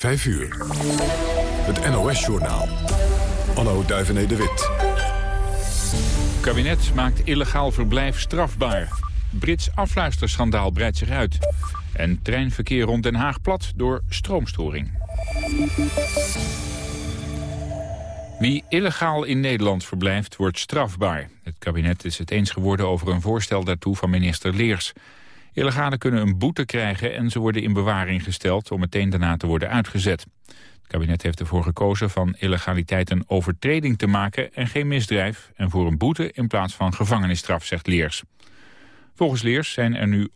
5 uur. Het NOS-journaal. Anno Duivené de Wit. Het kabinet maakt illegaal verblijf strafbaar. Brits afluisterschandaal breidt zich uit. En treinverkeer rond Den Haag plat door stroomstoring. Wie illegaal in Nederland verblijft, wordt strafbaar. Het kabinet is het eens geworden over een voorstel daartoe van minister Leers. Illegalen kunnen een boete krijgen en ze worden in bewaring gesteld... om meteen daarna te worden uitgezet. Het kabinet heeft ervoor gekozen van illegaliteit een overtreding te maken... en geen misdrijf, en voor een boete in plaats van gevangenisstraf, zegt Leers. Volgens Leers zijn er nu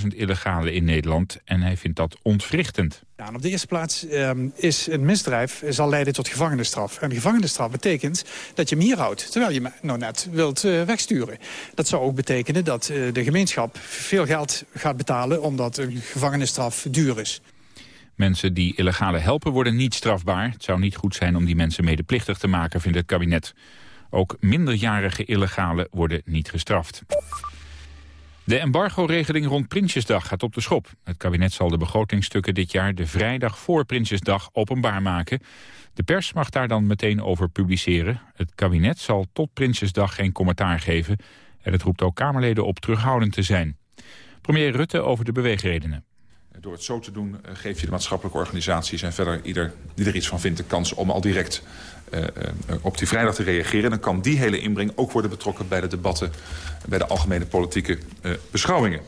100.000 illegalen in Nederland en hij vindt dat ontwrichtend. Op de eerste plaats ehm, is een misdrijf zal leiden tot gevangenisstraf. En gevangenisstraf betekent dat je hem hier houdt, terwijl je me nou net wilt uh, wegsturen. Dat zou ook betekenen dat uh, de gemeenschap veel geld gaat betalen... omdat een gevangenisstraf duur is. Mensen die illegale helpen worden niet strafbaar. Het zou niet goed zijn om die mensen medeplichtig te maken, vindt het kabinet. Ook minderjarige illegalen worden niet gestraft. De embargo-regeling rond Prinsjesdag gaat op de schop. Het kabinet zal de begrotingstukken dit jaar de vrijdag voor Prinsjesdag openbaar maken. De pers mag daar dan meteen over publiceren. Het kabinet zal tot Prinsjesdag geen commentaar geven. En het roept ook Kamerleden op terughoudend te zijn. Premier Rutte over de beweegredenen. Door het zo te doen eh, geef je de maatschappelijke organisaties... en verder ieder die er iets van vindt de kans om al direct uh, op die vrijdag te reageren. Dan kan die hele inbreng ook worden betrokken bij de debatten... bij de algemene politieke beschouwingen.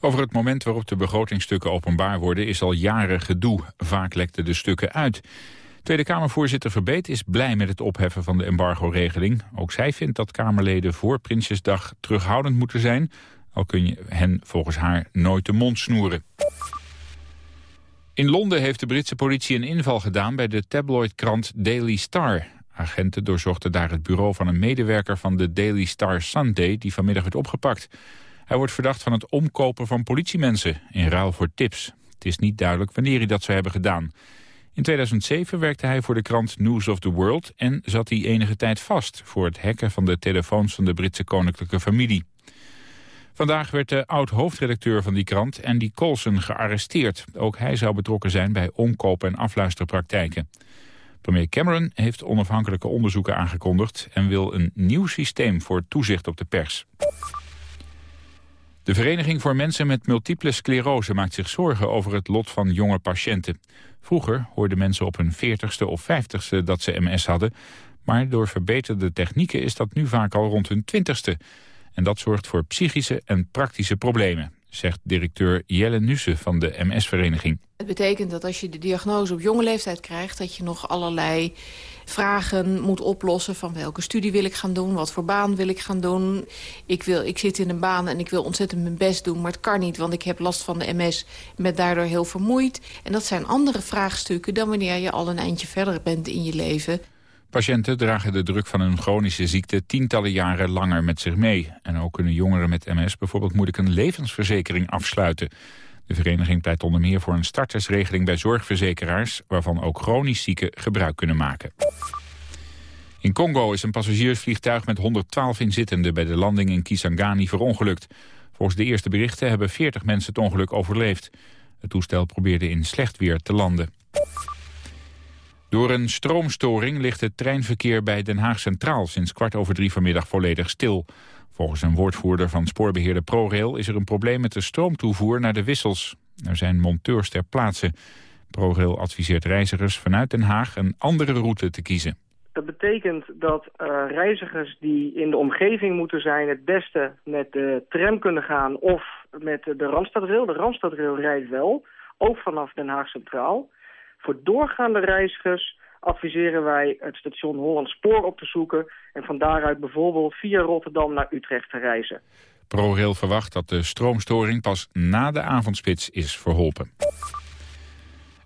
Over het moment waarop de begrotingstukken openbaar worden... is al jaren gedoe. Vaak lekten de stukken uit. Tweede Kamervoorzitter Verbeet is blij met het opheffen van de embargo-regeling. Ook zij vindt dat Kamerleden voor Prinsjesdag terughoudend moeten zijn... al kun je hen volgens haar nooit de mond snoeren. In Londen heeft de Britse politie een inval gedaan bij de tabloidkrant Daily Star. Agenten doorzochten daar het bureau van een medewerker van de Daily Star Sunday... die vanmiddag werd opgepakt. Hij wordt verdacht van het omkopen van politiemensen in ruil voor tips. Het is niet duidelijk wanneer hij dat zou hebben gedaan. In 2007 werkte hij voor de krant News of the World... en zat hij enige tijd vast voor het hacken van de telefoons van de Britse koninklijke familie. Vandaag werd de oud-hoofdredacteur van die krant, Andy Colson, gearresteerd. Ook hij zou betrokken zijn bij omkopen en afluisterpraktijken. Premier Cameron heeft onafhankelijke onderzoeken aangekondigd... en wil een nieuw systeem voor toezicht op de pers. De Vereniging voor Mensen met Multiple Sclerose maakt zich zorgen over het lot van jonge patiënten. Vroeger hoorden mensen op hun 40ste of 50ste dat ze MS hadden... maar door verbeterde technieken is dat nu vaak al rond hun 20ste. En dat zorgt voor psychische en praktische problemen, zegt directeur Jelle Nusse van de MS-vereniging. Het betekent dat als je de diagnose op jonge leeftijd krijgt... dat je nog allerlei vragen moet oplossen van welke studie wil ik gaan doen... wat voor baan wil ik gaan doen. Ik, wil, ik zit in een baan en ik wil ontzettend mijn best doen... maar het kan niet, want ik heb last van de MS en ben daardoor heel vermoeid. En dat zijn andere vraagstukken dan wanneer je al een eindje verder bent in je leven. Patiënten dragen de druk van hun chronische ziekte tientallen jaren langer met zich mee. En ook kunnen jongeren met MS bijvoorbeeld moeilijk een levensverzekering afsluiten. De vereniging pleit onder meer voor een startersregeling bij zorgverzekeraars... waarvan ook chronisch zieken gebruik kunnen maken. In Congo is een passagiersvliegtuig met 112 inzittenden... bij de landing in Kisangani verongelukt. Volgens de eerste berichten hebben 40 mensen het ongeluk overleefd. Het toestel probeerde in slecht weer te landen. Door een stroomstoring ligt het treinverkeer bij Den Haag Centraal sinds kwart over drie vanmiddag volledig stil. Volgens een woordvoerder van spoorbeheerder ProRail is er een probleem met de stroomtoevoer naar de wissels. Er zijn monteurs ter plaatse. ProRail adviseert reizigers vanuit Den Haag een andere route te kiezen. Dat betekent dat uh, reizigers die in de omgeving moeten zijn... het beste met de tram kunnen gaan of met de Randstadrail. De Randstadrail rijdt wel, ook vanaf Den Haag Centraal. Voor doorgaande reizigers adviseren wij het station Holland Spoor op te zoeken... en van daaruit bijvoorbeeld via Rotterdam naar Utrecht te reizen. ProRail verwacht dat de stroomstoring pas na de avondspits is verholpen.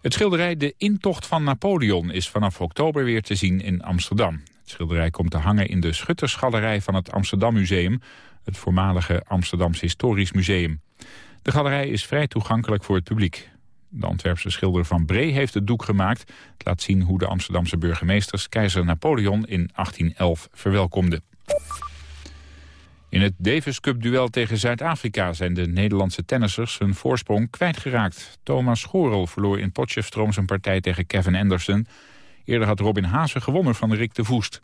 Het schilderij De Intocht van Napoleon is vanaf oktober weer te zien in Amsterdam. Het schilderij komt te hangen in de Schuttersgalerij van het Amsterdam Museum... het voormalige Amsterdams Historisch Museum. De galerij is vrij toegankelijk voor het publiek. De Antwerpse schilder Van Bree heeft het doek gemaakt. Het laat zien hoe de Amsterdamse burgemeesters keizer Napoleon in 1811 verwelkomden. In het Davis Cup duel tegen Zuid-Afrika zijn de Nederlandse tennissers hun voorsprong kwijtgeraakt. Thomas Schorel verloor in Potchefstroom zijn partij tegen Kevin Anderson. Eerder had Robin Haase gewonnen van Rick de Voest.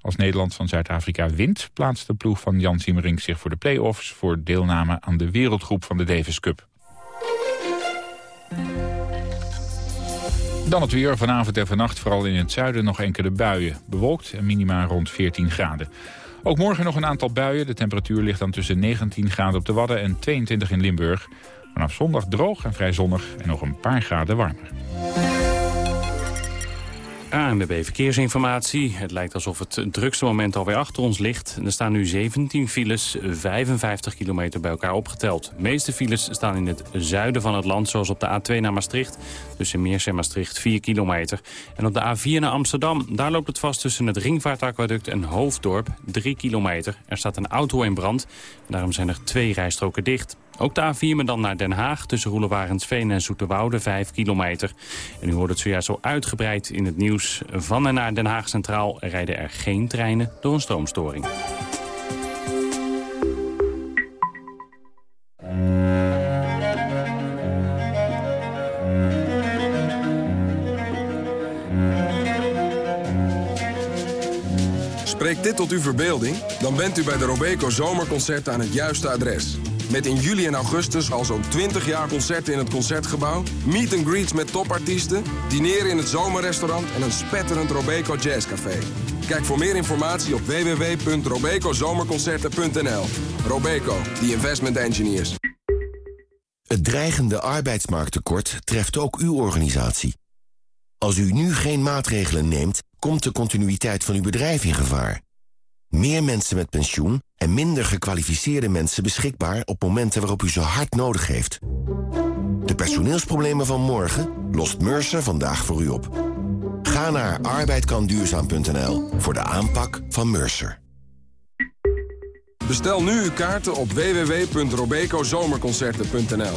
Als Nederland van Zuid-Afrika wint, plaatst de ploeg van Jan Siemering zich voor de play-offs... voor deelname aan de wereldgroep van de Davis Cup. Dan het weer. Vanavond en vannacht vooral in het zuiden nog enkele buien. Bewolkt en minima rond 14 graden. Ook morgen nog een aantal buien. De temperatuur ligt dan tussen 19 graden op de Wadden en 22 in Limburg. Vanaf zondag droog en vrij zonnig en nog een paar graden warmer. ANWB Verkeersinformatie. Het lijkt alsof het drukste moment alweer achter ons ligt. Er staan nu 17 files, 55 kilometer bij elkaar opgeteld. De meeste files staan in het zuiden van het land, zoals op de A2 naar Maastricht. Tussen Meers en Maastricht 4 kilometer. En op de A4 naar Amsterdam, daar loopt het vast tussen het Ringvaartaquaduct en Hoofddorp 3 kilometer. Er staat een auto in brand. Daarom zijn er twee rijstroken dicht. Ook de A4, maar dan naar Den Haag tussen Roelewarensveen en Zoeterwoude 5 kilometer. En u hoort het zojuist zo uitgebreid in het nieuws. Van en naar Den Haag Centraal rijden er geen treinen door een stroomstoring. Spreekt dit tot uw verbeelding? Dan bent u bij de Robeco Zomerconcerten aan het juiste adres. Met in juli en augustus al zo'n 20 jaar concerten in het Concertgebouw... meet and greets met topartiesten, dineren in het zomerrestaurant... en een spetterend Robeco Jazzcafé. Kijk voor meer informatie op www.robecozomerconcerten.nl. Robeco, the investment engineers. Het dreigende arbeidsmarkttekort treft ook uw organisatie. Als u nu geen maatregelen neemt, komt de continuïteit van uw bedrijf in gevaar. Meer mensen met pensioen en minder gekwalificeerde mensen beschikbaar op momenten waarop u ze hard nodig heeft. De personeelsproblemen van morgen lost Mercer vandaag voor u op. Ga naar arbeidkanduurzaam.nl voor de aanpak van Mercer. Bestel nu uw kaarten op www.robecozomerconcerten.nl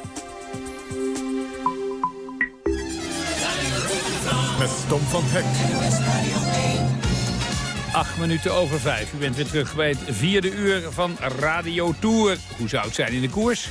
Met Tom van Hek. Acht minuten over vijf. U bent weer terug bij het vierde uur van Radio Tour. Hoe zou het zijn in de koers?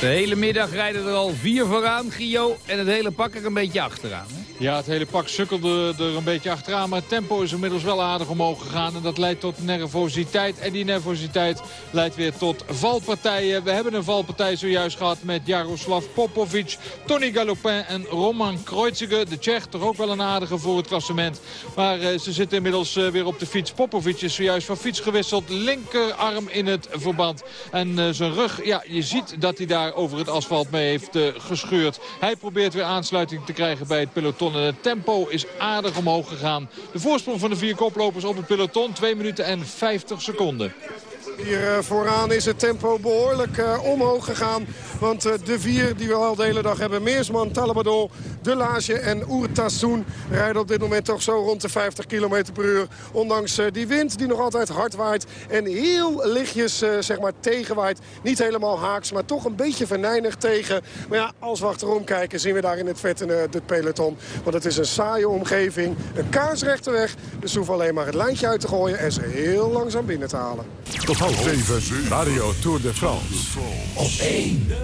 De hele middag rijden er al vier vooraan, Gio. En het hele pak er een beetje achteraan. Ja, het hele pak sukkelde er een beetje achteraan. Maar het tempo is inmiddels wel aardig omhoog gegaan. En dat leidt tot nervositeit. En die nervositeit leidt weer tot valpartijen. We hebben een valpartij zojuist gehad met Jaroslav Popovic, Tony Galopin en Roman Kreuziger. De Tsjech, toch ook wel een aardige voor het klassement. Maar uh, ze zitten inmiddels uh, weer op de fiets. Popovic is zojuist van fiets gewisseld. Linkerarm in het verband. En uh, zijn rug, ja, je ziet dat hij daar over het asfalt mee heeft gescheurd. Hij probeert weer aansluiting te krijgen bij het peloton. Het tempo is aardig omhoog gegaan. De voorsprong van de vier koplopers op het peloton. 2 minuten en 50 seconden. Hier vooraan is het tempo behoorlijk uh, omhoog gegaan. Want uh, de vier die we al de hele dag hebben... Meersman, Talabadol, De Lage en Oertassoen... rijden op dit moment toch zo rond de 50 km per uur. Ondanks die wind die nog altijd hard waait... en heel lichtjes zeg maar tegenwaait. Niet helemaal haaks, maar toch een beetje venijnig tegen. Maar ja, als we achterom kijken zien we daar in het vet het peloton. Want het is een saaie omgeving, een kaarsrechte weg. Dus hoeven alleen maar het lijntje uit te gooien... en ze heel langzaam binnen te halen. Half zeven, Radio Tour de France. Op.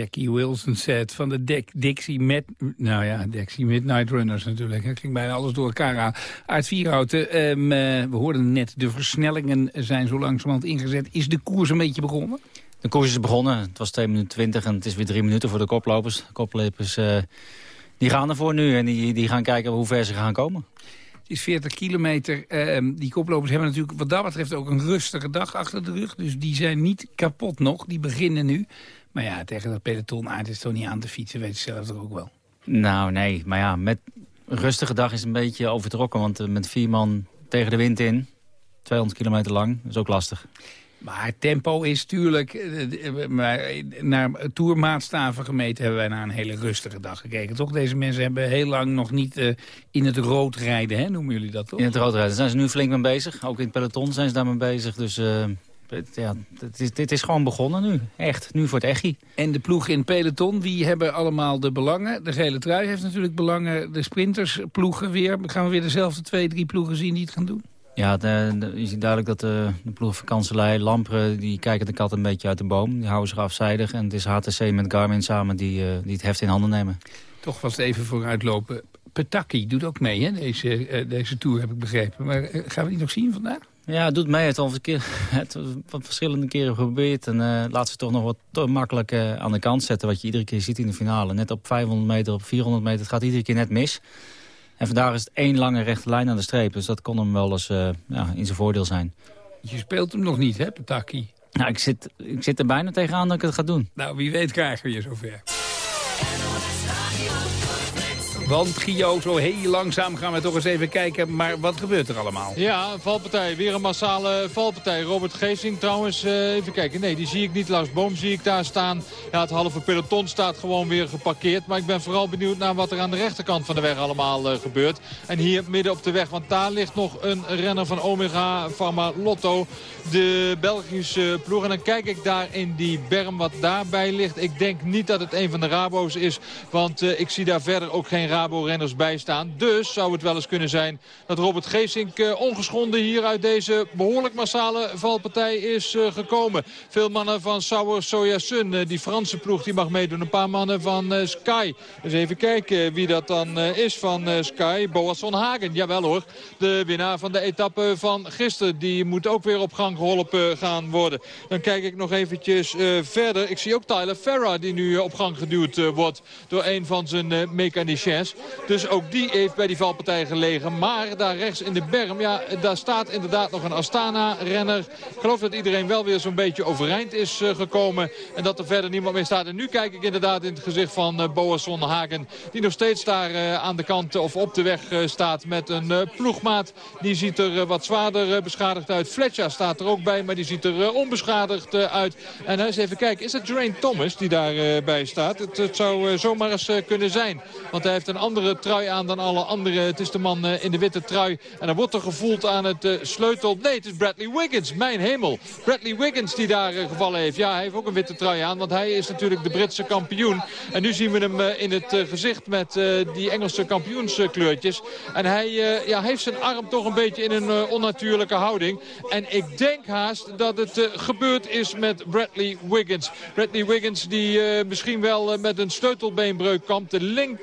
Jackie Wilson set van de Dixie Mid... Nou ja, Dixie Midnight Runners natuurlijk. Ik ging bijna alles door elkaar aan. Uit Vierhouten, um, we hoorden net, de versnellingen zijn zo langzamerhand ingezet. Is de koers een beetje begonnen? De koers is begonnen. Het was 2 minuten 20 en het is weer 3 minuten voor de koplopers. De koplopers uh, die gaan ervoor nu en die, die gaan kijken hoe ver ze gaan komen. Is 40 kilometer. Uh, die koplopers hebben natuurlijk wat dat betreft ook een rustige dag achter de rug. Dus die zijn niet kapot nog. Die beginnen nu. Maar ja, tegen dat peloton aard is toch niet aan te fietsen. Weet je zelf toch ook wel. Nou, nee. Maar ja, met een rustige dag is een beetje overtrokken. Want uh, met vier man tegen de wind in, 200 kilometer lang, is ook lastig. Maar tempo is natuurlijk... Eh, eh, maar naar toermaatstaven gemeten hebben wij naar een hele rustige dag gekeken. Toch? Deze mensen hebben heel lang nog niet uh, in het rood rijden, hè? noemen jullie dat toch? In het rood rijden zijn ze nu flink mee bezig. Ook in het peloton zijn ze daarmee bezig. Dus uh, ja, dit is, dit is gewoon begonnen nu. Echt, nu voor het echi. En de ploeg in peloton, wie hebben allemaal de belangen? De gele trui heeft natuurlijk belangen. De sprinters ploegen weer. Gaan we weer dezelfde twee, drie ploegen zien die het gaan doen? Ja, de, je ziet duidelijk dat de, de ploeg van kanselij, Lamperen, die kijken de kat een beetje uit de boom. Die houden zich afzijdig. En het is HTC met Garmin samen die, uh, die het heft in handen nemen. Toch was het even vooruitlopen. Petaki doet ook mee, hè? Deze, uh, deze tour heb ik begrepen. Maar uh, gaan we die nog zien vandaag? Ja, het doet mee. Het al keer, het wat verschillende keren geprobeerd. En uh, laat ze toch nog wat te makkelijk uh, aan de kant zetten. Wat je iedere keer ziet in de finale. Net op 500 meter, op 400 meter. Het gaat iedere keer net mis. En vandaag is het één lange rechte lijn aan de streep. Dus dat kon hem wel eens uh, ja, in zijn voordeel zijn. Je speelt hem nog niet, hè, Petaki? Nou, ik zit, ik zit er bijna tegenaan dat ik het ga doen. Nou, wie weet krijgen we je zover. Want Gio, zo heel langzaam gaan we toch eens even kijken. Maar wat gebeurt er allemaal? Ja, valpartij. Weer een massale valpartij. Robert Geesing trouwens, uh, even kijken. Nee, die zie ik niet. Lars Boom zie ik daar staan. Ja, het halve peloton staat gewoon weer geparkeerd. Maar ik ben vooral benieuwd naar wat er aan de rechterkant van de weg allemaal uh, gebeurt. En hier midden op de weg. Want daar ligt nog een renner van Omega Pharma Lotto. De Belgische ploeg. En dan kijk ik daar in die berm wat daarbij ligt. Ik denk niet dat het een van de Rabo's is. Want uh, ik zie daar verder ook geen Rabo-renners bij staan. Dus zou het wel eens kunnen zijn dat Robert Geesink uh, ongeschonden hier uit deze behoorlijk massale valpartij is uh, gekomen. Veel mannen van Sauer Sojasun, uh, die Franse ploeg, die mag meedoen. Een paar mannen van Sky. Dus even kijken wie dat dan is van Sky. Boas van Hagen, jawel hoor. De winnaar van de etappe van gisteren. Die moet ook weer op gang geholpen gaan worden. Dan kijk ik nog eventjes verder. Ik zie ook Tyler Farrar die nu op gang geduwd wordt door een van zijn mechaniciens. Dus ook die heeft bij die valpartij gelegen. Maar daar rechts in de berm, ja, daar staat inderdaad nog een Astana-renner. Ik geloof dat iedereen wel weer zo'n beetje overeind is uh, gekomen. En dat er verder niemand meer staat. En nu kijk ik inderdaad in het gezicht van uh, Boasson Hagen. Die nog steeds daar uh, aan de kant of op de weg staat met een ploegmaat. Die ziet er wat zwaarder beschadigd uit. Fletcher staat er ook bij, maar die ziet er onbeschadigd uit. En eens even kijken, is het Geraint Thomas die daarbij staat? Het, het zou zomaar eens kunnen zijn. Want hij heeft een andere trui aan dan alle anderen. Het is de man uh, in de witte trui. En dan wordt er gevoeld aan het uh, sleutel. Nee, het is Bradley Wiggins. Mijn hemel. Bradley Wiggins die daar uh, gevallen heeft. Ja, hij heeft ook een witte trui aan. Want hij is natuurlijk de Britse kampioen. En nu zien we hem in het gezicht met die Engelse kampioenskleurtjes. En hij ja, heeft zijn arm toch een beetje in een onnatuurlijke houding. En ik denk haast dat het gebeurd is met Bradley Wiggins. Bradley Wiggins die misschien wel met een sleutelbeenbreuk kampt. De linker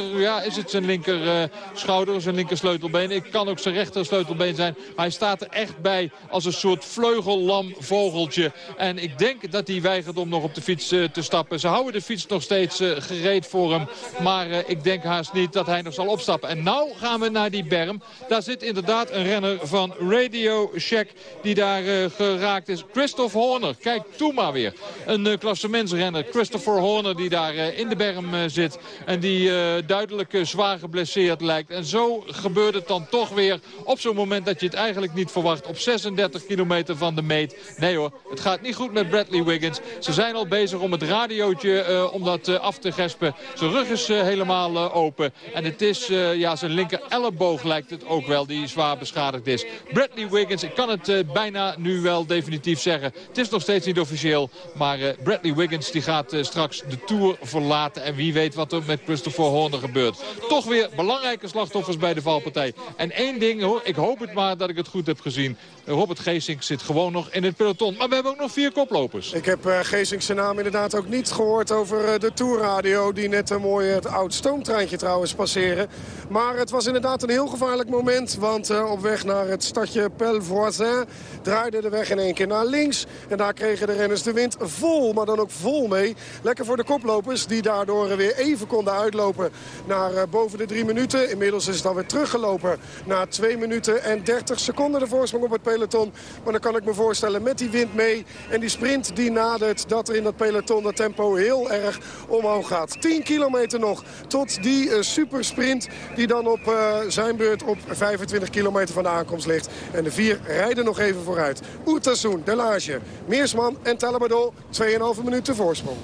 ja, is het zijn linker uh, schouder, zijn linker sleutelbeen. Ik kan ook zijn rechter sleutelbeen zijn. Maar hij staat er echt bij als een soort vleugellam vogeltje. En ik denk dat hij weigert om nog op de fiets uh, te stappen. Ze houden de fiets nog steeds gereed voor hem. Maar ik denk haast niet dat hij nog zal opstappen. En nou gaan we naar die berm. Daar zit inderdaad een renner van Radio Shack die daar geraakt is. Christopher Horner, kijk toe maar weer. Een klassementsrenner, Christopher Horner die daar in de berm zit. En die duidelijk duidelijk zwaar geblesseerd lijkt. En zo gebeurt het dan toch weer op zo'n moment dat je het eigenlijk niet verwacht. Op 36 kilometer van de meet. Nee hoor, het gaat niet goed met Bradley Wiggins. Ze zijn al bezig om het radiootje uh, om dat uh, af te gespen. Zijn rug is helemaal open. En het is, ja, zijn linker elleboog lijkt het ook wel die zwaar beschadigd is. Bradley Wiggins, ik kan het bijna nu wel definitief zeggen. Het is nog steeds niet officieel. Maar Bradley Wiggins die gaat straks de Tour verlaten. En wie weet wat er met Christopher Horner gebeurt. Toch weer belangrijke slachtoffers bij de valpartij. En één ding, hoor, ik hoop het maar dat ik het goed heb gezien. Robert Geesink zit gewoon nog in het peloton. Maar we hebben ook nog vier koplopers. Ik heb uh, Geesink zijn naam inderdaad ook niet gehoord over uh, de Tourradio. Die net een mooi het oud stoomtreintje trouwens passeren. Maar het was inderdaad een heel gevaarlijk moment. Want op weg naar het stadje Pelvoisin draaide de weg in één keer naar links. En daar kregen de renners de wind vol, maar dan ook vol mee. Lekker voor de koplopers die daardoor weer even konden uitlopen naar boven de drie minuten. Inmiddels is het alweer teruggelopen naar 2 minuten en 30 seconden de voorsprong op het peloton. Maar dan kan ik me voorstellen met die wind mee en die sprint die nadert... dat er in dat peloton dat tempo heel erg omhoog gaat. 10 kilometer nog tot die uh, supersprint die dan op uh, zijn beurt op 25 kilometer van de aankomst ligt. En de vier rijden nog even vooruit. Oertassoen, Delage, Meersman en Talabadol 2,5 minuten voorsprong.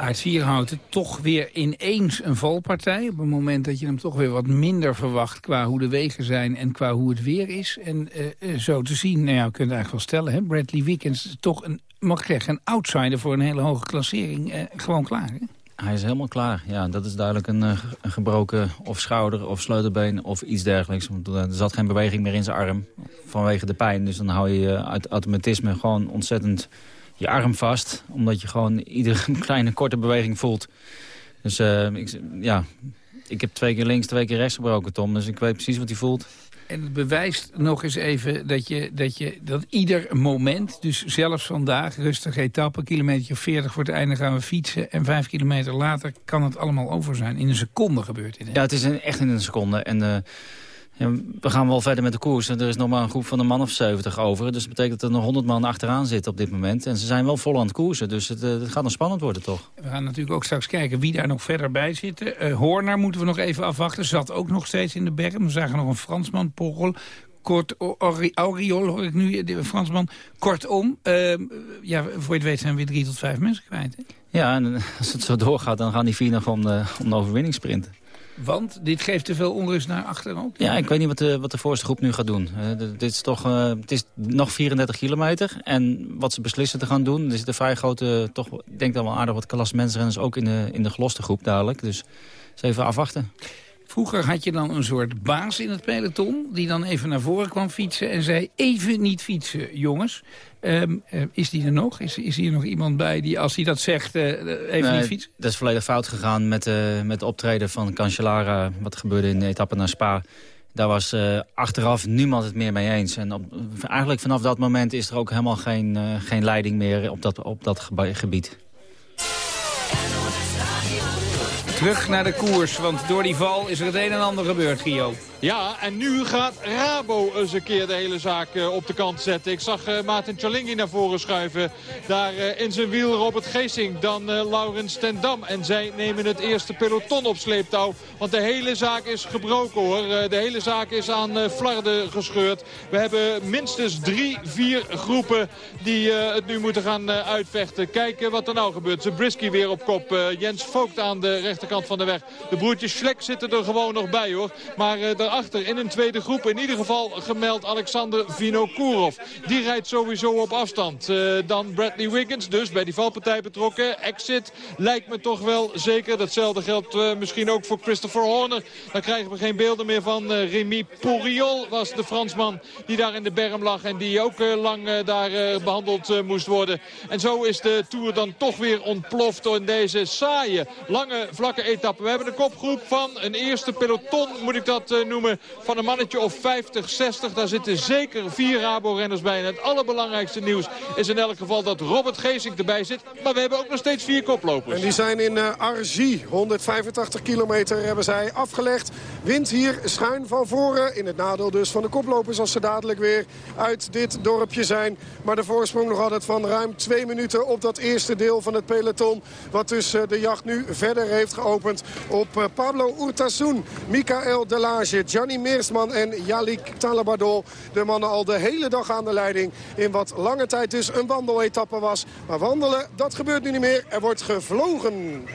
Aard Vierhouten toch weer ineens een valpartij. Op het moment dat je hem toch weer wat minder verwacht... qua hoe de wegen zijn en qua hoe het weer is. En uh, zo te zien, nou ja, we kunnen eigenlijk wel stellen... Hè, Bradley Wiggins toch een, mag ik zeggen, een outsider voor een hele hoge klassering. Uh, gewoon klaar, hè? Hij is helemaal klaar. Ja, dat is duidelijk een, een, gebroken of schouder of sleutelbeen of iets dergelijks. Er zat geen beweging meer in zijn arm vanwege de pijn. Dus dan hou je uit automatisme gewoon ontzettend je arm vast. Omdat je gewoon iedere kleine korte beweging voelt. Dus uh, ik, ja, ik heb twee keer links, twee keer rechts gebroken, Tom. Dus ik weet precies wat hij voelt. En het bewijst nog eens even dat, je, dat, je, dat ieder moment, dus zelfs vandaag, rustige etappe, kilometer 40 voor het einde gaan we fietsen. En vijf kilometer later kan het allemaal over zijn. In een seconde gebeurt dit. Ja, het is een, echt in een seconde. En uh, ja, we gaan wel verder met de koers. Er is nog maar een groep van een man of 70 over. Dus dat betekent dat er nog 100 man achteraan zitten op dit moment. En ze zijn wel vol aan het koersen. Dus het, uh, het gaat nog spannend worden, toch? We gaan natuurlijk ook straks kijken wie daar nog verder bij zit. Uh, Horner moeten we nog even afwachten. Zat ook nog steeds in de berm. We zagen nog een Fransman, Porrel. Kort, Auriol hoor ik nu, de Fransman. Kortom, uh, ja, voor je het weet zijn we weer drie tot vijf mensen kwijt. Hè? Ja, en als het zo doorgaat, dan gaan die vier nog om de, om de overwinning sprinten. Want dit geeft te veel onrust naar achteren ook? Ja, ik weet niet wat de, wat de voorste groep nu gaat doen. Uh, dit is toch, uh, het is nog 34 kilometer. En wat ze beslissen te gaan doen, er zitten vrij grote, toch, ik denk dat wel aardig wat klassementsrenners ook in de, in de geloste groep dadelijk. Dus eens even afwachten. Vroeger had je dan een soort baas in het peloton... die dan even naar voren kwam fietsen en zei... even niet fietsen, jongens. Um, uh, is die er nog? Is, is hier nog iemand bij die als hij dat zegt uh, even nee, niet fietsen? Dat is volledig fout gegaan met, uh, met het optreden van Cancellara... wat gebeurde in de etappe naar Spa. Daar was achteraf niemand het meer mee eens. En op, eigenlijk vanaf dat moment is er ook helemaal geen, geen leiding meer op dat, op dat gebied. Terug naar de koers, want door die val is er het een en ander gebeurd, Gio. Ja, en nu gaat Rabo eens een keer de hele zaak uh, op de kant zetten. Ik zag uh, Maarten Chalingi naar voren schuiven. Daar uh, in zijn wiel Robert Geesing, dan Laurens ten Dam. En zij nemen het eerste peloton op sleeptouw. Want de hele zaak is gebroken hoor. de hele zaak is aan flarden gescheurd. We hebben minstens drie, vier groepen die het nu moeten gaan uitvechten. Kijken wat er nou gebeurt. Zabriskie weer op kop. Jens Vogt aan de rechterkant van de weg. De broertjes Schlek zitten er gewoon nog bij hoor. Maar daarachter in een tweede groep in ieder geval gemeld Alexander Vinokourov. Die rijdt sowieso op afstand. Uh, dan Bradley Wiggins, dus bij die valpartij betrokken. Exit lijkt me toch wel zeker. Datzelfde geldt uh, misschien ook voor Christopher Horner. Daar krijgen we geen beelden meer van. Uh, Rémi Pouriol was de Fransman die daar in de berm lag. En die ook lang daar behandeld moest worden. En zo is de Tour dan toch weer ontploft in deze saaie, lange, vlakke etappe. We hebben een kopgroep van een eerste peloton, moet ik dat noemen van een mannetje of 50, 60. Daar zitten zeker vier Rabo-renners bij. En het allerbelangrijkste nieuws is in elk geval dat Robert Geesink erbij zit. Maar we hebben ook nog steeds vier koplopers. En die zijn in uh, Argy. 185 kilometer hebben zij afgelegd. Wind hier schuin van voren. In het nadeel dus van de koplopers als ze dadelijk weer uit dit dorpje zijn. Maar de voorsprong nog altijd van ruim twee minuten op dat eerste deel van het peloton. Wat dus uh, de jacht nu verder heeft geopend op uh, Pablo Urtasun, Michael Delage, Gianni Meersman en Jalik Talabadol. De mannen al de hele dag aan de leiding. In wat lange tijd dus een wandeletappe was. Maar wandelen, dat gebeurt nu niet meer. Er wordt gevlogen.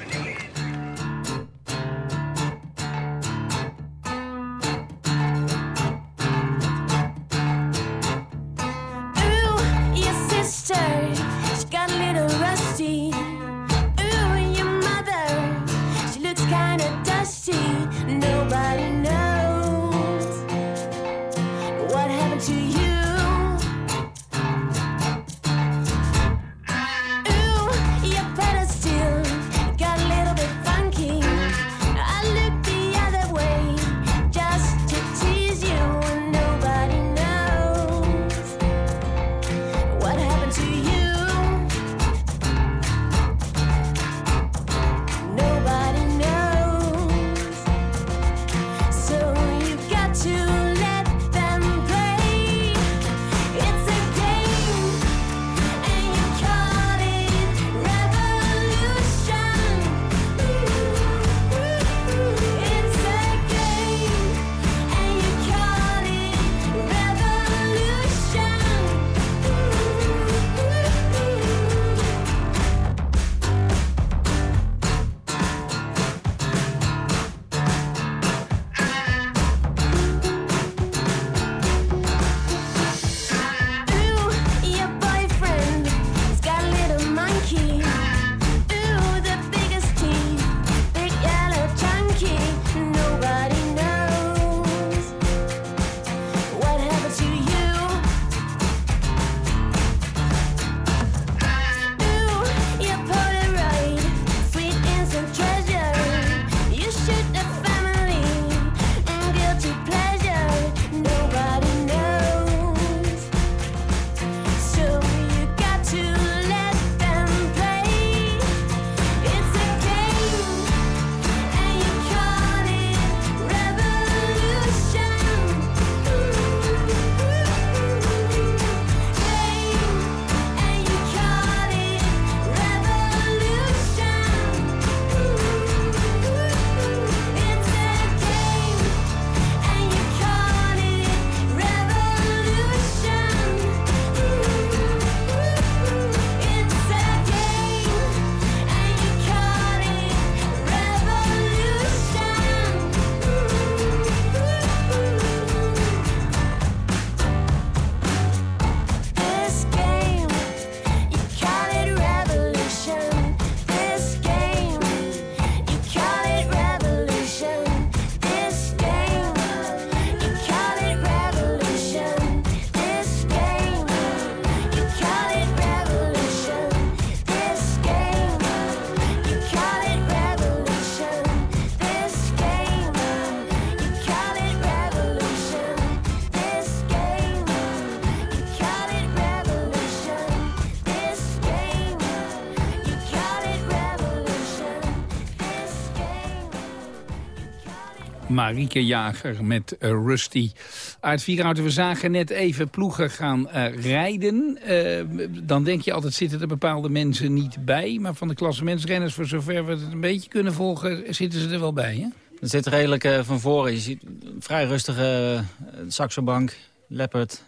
Marieke Jager met uh, Rusty. Uit Vierhouten, we zagen net even ploegen gaan uh, rijden. Uh, dan denk je altijd, zitten er bepaalde mensen niet bij. Maar van de klassementsrenners, voor zover we het een beetje kunnen volgen... zitten ze er wel bij, hè? Het zit redelijk van voren. Je ziet vrij rustige Saxo Bank, Leopard...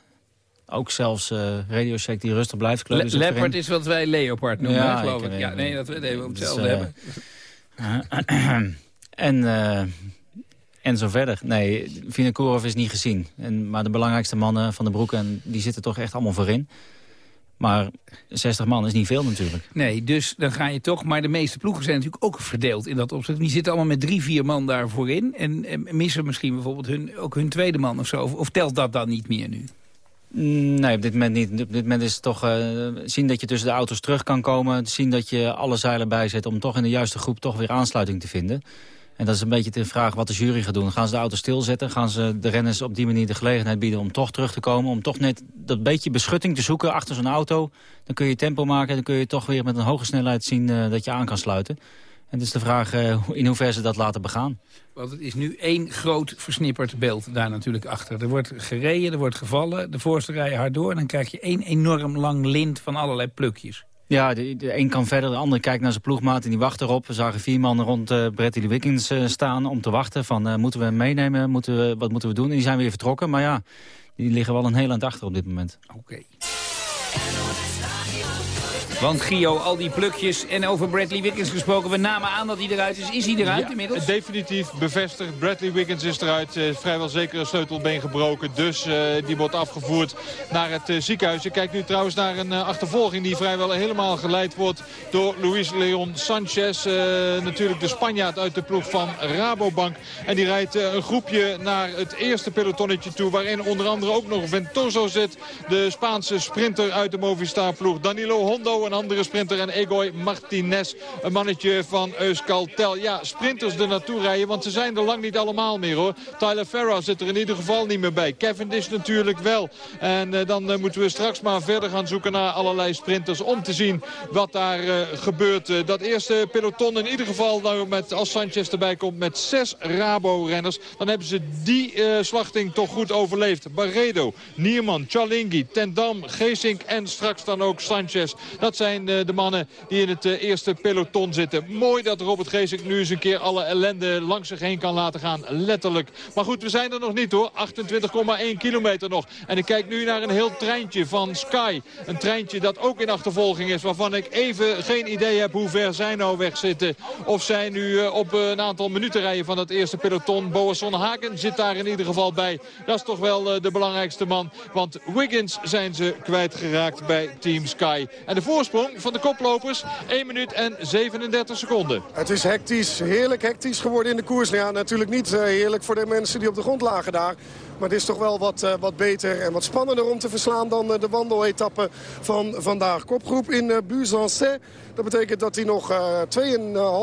Ook zelfs uh, die rustig blijft. Le Leopard is wat wij Leopard noemen, ja, geloof ik. Ja, nee, dat we het even op hetzelfde hebben. en, en zo verder. Nee, Vinokourov is niet gezien. En, maar de belangrijkste mannen van de broeken, die zitten toch echt allemaal voorin. Maar 60 man is niet veel natuurlijk. Nee, dus dan ga je toch... Maar de meeste ploegen zijn natuurlijk ook verdeeld in dat opzicht. Die zitten allemaal met drie, vier man daar voorin. En, en missen misschien bijvoorbeeld hun, ook hun tweede man of zo. Of, of telt dat dan niet meer nu? Nee, op dit moment niet. Op dit moment is het toch uh, zien dat je tussen de auto's terug kan komen. Zien dat je alle zeilen bijzet om toch in de juiste groep toch weer aansluiting te vinden. En dat is een beetje de vraag wat de jury gaat doen. Gaan ze de auto stilzetten? Gaan ze de renners op die manier de gelegenheid bieden om toch terug te komen? Om toch net dat beetje beschutting te zoeken achter zo'n auto. Dan kun je tempo maken. Dan kun je toch weer met een hoge snelheid zien uh, dat je aan kan sluiten. En is de vraag uh, in hoeverre ze dat laten begaan. Want het is nu één groot versnipperd beeld daar natuurlijk achter. Er wordt gereden, er wordt gevallen, de voorste rijden hard door... en dan krijg je één enorm lang lint van allerlei plukjes. Ja, de, de een kan verder, de ander kijkt naar zijn ploegmaat en die wacht erop. We zagen vier mannen rond uh, Bretty Wiggins uh, staan om te wachten. Van, uh, moeten we hem meenemen? Moeten we, wat moeten we doen? En die zijn weer vertrokken. Maar ja, die liggen wel een heel eind achter op dit moment. Oké. Want Gio, al die plukjes en over Bradley Wiggins gesproken. We namen aan dat hij eruit is. Is hij eruit ja, inmiddels? Definitief bevestigd. Bradley Wiggins is eruit. Uh, vrijwel zeker een sleutelbeen gebroken. Dus uh, die wordt afgevoerd naar het uh, ziekenhuis. Ik kijk nu trouwens naar een achtervolging die vrijwel helemaal geleid wordt door Luis Leon Sanchez. natuurlijk de Spanjaard uit de ploeg van Rabobank. En die rijdt een groepje naar het eerste pelotonnetje toe. Waarin onder andere ook nog Ventoso zit. De Spaanse sprinter uit de Movistar ploeg. Danilo Hondo een andere sprinter. En Egoy Martinez, een mannetje van Euskaltel. Ja, sprinters er naartoe rijden, want ze zijn er lang niet allemaal meer hoor. Tyler Farrar zit er in ieder geval niet meer bij. Kevin is natuurlijk wel. En uh, dan uh, moeten we straks maar verder gaan zoeken naar allerlei sprinters... om te zien wat daar uh, gebeurt. dat eerste peloton in ieder geval, nou, met, als Sanchez erbij komt... met zes Rabo-renners, dan hebben ze die slachting toch goed overleefd. Barredo, Nierman, Chalingi, Tendam, Geesink en straks dan ook Sanchez. Dat zijn eh, de mannen die in het eh, eerste peloton zitten. Mooi dat Robert Geesink nu eens een keer alle ellende langs zich heen kan laten gaan. Letterlijk. Maar goed, we zijn er nog niet hoor. 28,1 kilometer nog. En ik kijk nu naar een heel treintje van Sky. Een treintje dat ook in achtervolging is. Waarvan ik even geen idee heb hoe ver zij nou wegzitten. Of zij nu eh, op een aantal minuten rijden van het eerste peloton. Boasson Hagen zit daar in ieder geval bij. Dat is toch wel de belangrijkste man. Want Wiggins zijn ze kwijtgeraakt bij Team Sky. En de voorsprong van de koplopers. 1 minuut en 37 seconden. Het is hectisch, heerlijk hectisch geworden in de koers. Nou ja, natuurlijk niet uh, heerlijk voor de mensen die op de grond lagen daar. Maar het is toch wel wat, uh, wat beter en wat spannender om te verslaan dan uh, de wandeletappe van vandaag. Kopgroep in uh. Dat betekent dat die nog uh,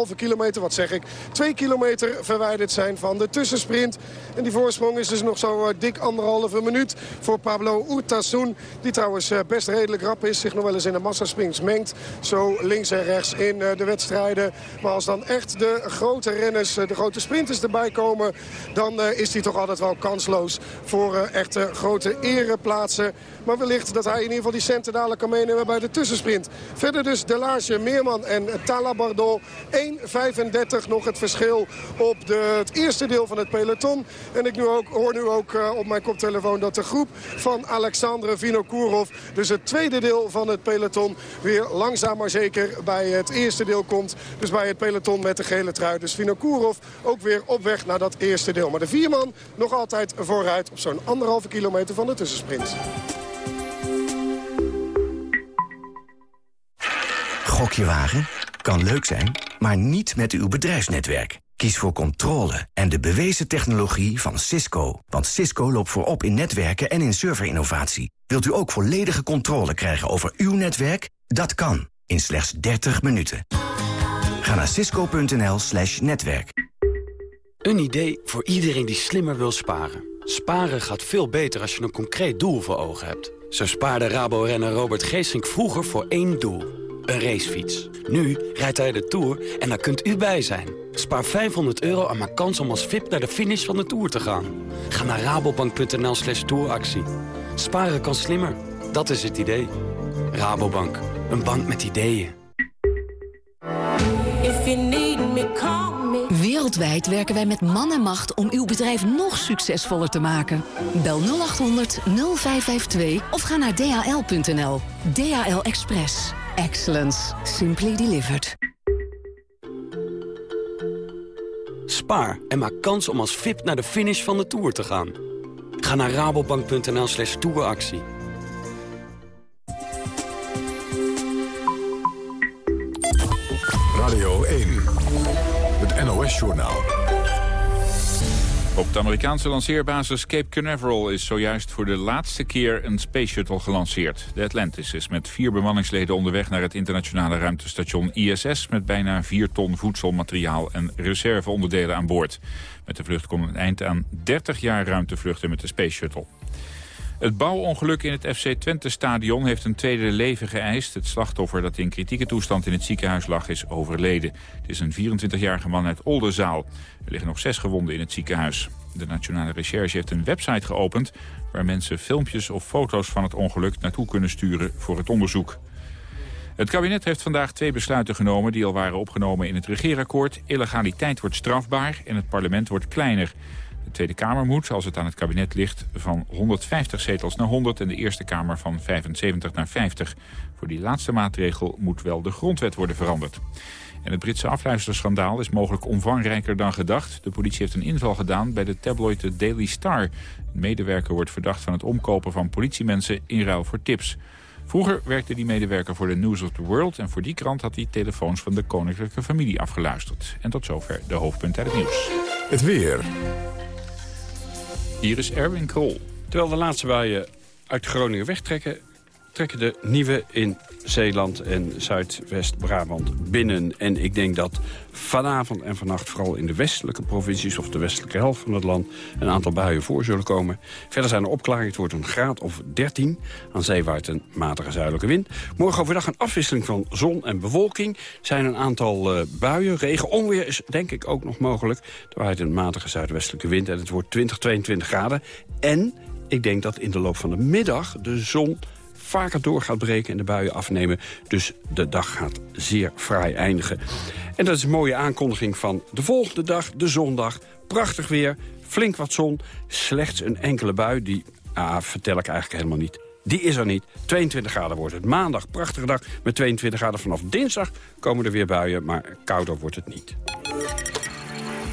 2,5 kilometer, wat zeg ik, 2 kilometer verwijderd zijn van de tussensprint. En die voorsprong is dus nog zo dik anderhalve minuut voor Pablo Urtasun. Die trouwens best redelijk rap is, zich nog wel eens in de massasprings mengt. Zo links en rechts in de wedstrijden. Maar als dan echt de grote renners, de grote sprinters erbij komen... dan is hij toch altijd wel kansloos voor echte grote ereplaatsen. Maar wellicht dat hij in ieder geval die centen dadelijk kan meenemen bij de tussensprint. Verder dus Delage, Meerman en Talabardot. 1.35 nog het verschil op de, het eerste deel van het peloton. En ik nu ook, hoor nu ook uh, op mijn koptelefoon dat de groep van Alexandre Vinokourov... dus het tweede deel van het peloton weer langzaam maar zeker bij het eerste deel komt. Dus bij het peloton met de gele trui. Dus Vinokourov ook weer op weg naar dat eerste deel. Maar de vierman nog altijd vooruit op zo'n anderhalve kilometer van de tussensprint. Gokje wagen? Kan leuk zijn, maar niet met uw bedrijfsnetwerk. Kies voor controle en de bewezen technologie van Cisco. Want Cisco loopt voorop in netwerken en in serverinnovatie. Wilt u ook volledige controle krijgen over uw netwerk? Dat kan, in slechts 30 minuten. Ga naar cisco.nl slash netwerk. Een idee voor iedereen die slimmer wil sparen. Sparen gaat veel beter als je een concreet doel voor ogen hebt. Zo spaarde Rabo-renner Robert Geesink vroeger voor één doel een racefiets. Nu rijdt hij de Tour en daar kunt u bij zijn. Spaar 500 euro en maak kans om als VIP naar de finish van de Tour te gaan. Ga naar rabobank.nl slash touractie. Sparen kan slimmer, dat is het idee. Rabobank, een bank met ideeën. Wereldwijd werken wij met man en macht om uw bedrijf nog succesvoller te maken. Bel 0800 0552 of ga naar dhl.nl. DHL Express. Excellence. Simply delivered. Spaar en maak kans om als VIP naar de finish van de Tour te gaan. Ga naar rabobank.nl slash touractie. Radio 1. Het NOS-journaal. Op de Amerikaanse lanceerbasis Cape Canaveral is zojuist voor de laatste keer een space shuttle gelanceerd. De Atlantis is met vier bemanningsleden onderweg naar het internationale ruimtestation ISS... met bijna vier ton voedselmateriaal en reserveonderdelen aan boord. Met de vlucht komt een eind aan 30 jaar ruimtevluchten met de space shuttle. Het bouwongeluk in het FC Twente-stadion heeft een tweede leven geëist. Het slachtoffer dat in kritieke toestand in het ziekenhuis lag is overleden. Het is een 24-jarige man uit Oldenzaal. Er liggen nog zes gewonden in het ziekenhuis. De Nationale Recherche heeft een website geopend... waar mensen filmpjes of foto's van het ongeluk naartoe kunnen sturen voor het onderzoek. Het kabinet heeft vandaag twee besluiten genomen die al waren opgenomen in het regeerakkoord. Illegaliteit wordt strafbaar en het parlement wordt kleiner. De Tweede Kamer moet, als het aan het kabinet ligt, van 150 zetels naar 100... en de Eerste Kamer van 75 naar 50. Voor die laatste maatregel moet wel de grondwet worden veranderd. En het Britse afluisterschandaal is mogelijk omvangrijker dan gedacht. De politie heeft een inval gedaan bij de tabloid The Daily Star. Een medewerker wordt verdacht van het omkopen van politiemensen in ruil voor tips. Vroeger werkte die medewerker voor de News of the World... en voor die krant had hij telefoons van de koninklijke familie afgeluisterd. En tot zover de hoofdpunten uit het nieuws. Het weer. Hier is Erwin Krol. Terwijl de laatste buien uit Groningen wegtrekken... trekken de nieuwe in Zeeland en Zuidwest-Brabant binnen. En ik denk dat vanavond en vannacht vooral in de westelijke provincies... of de westelijke helft van het land een aantal buien voor zullen komen. Verder zijn er opklaringen. Het wordt een graad of 13. Aan zee waait een matige zuidelijke wind. Morgen overdag een afwisseling van zon en bewolking. Zijn een aantal uh, buien. Regen, onweer is denk ik ook nog mogelijk. Er waait een matige zuidwestelijke wind en het wordt 20, 22 graden. En ik denk dat in de loop van de middag de zon vaker door gaat breken en de buien afnemen. Dus de dag gaat zeer fraai eindigen. En dat is een mooie aankondiging van de volgende dag, de zondag. Prachtig weer, flink wat zon, slechts een enkele bui. Die ah, vertel ik eigenlijk helemaal niet. Die is er niet. 22 graden wordt het. Maandag, prachtige dag met 22 graden. Vanaf dinsdag komen er weer buien, maar kouder wordt het niet.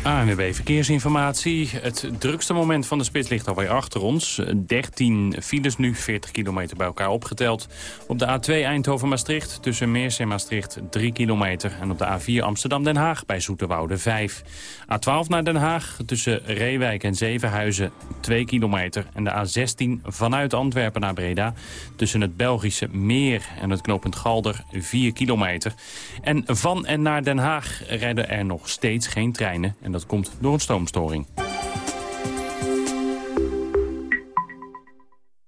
ANWB Verkeersinformatie. Het drukste moment van de spits ligt alweer achter ons. 13 files nu, 40 kilometer bij elkaar opgeteld. Op de A2 Eindhoven-Maastricht tussen Meers en Maastricht 3 kilometer. En op de A4 Amsterdam-Den Haag bij Zoeterwoude 5. A12 naar Den Haag tussen Reewijk en Zevenhuizen 2 kilometer. En de A16 vanuit Antwerpen naar Breda tussen het Belgische Meer en het knooppunt Galder 4 kilometer. En van en naar Den Haag rijden er nog steeds geen treinen. En dat komt door een stoomstoring.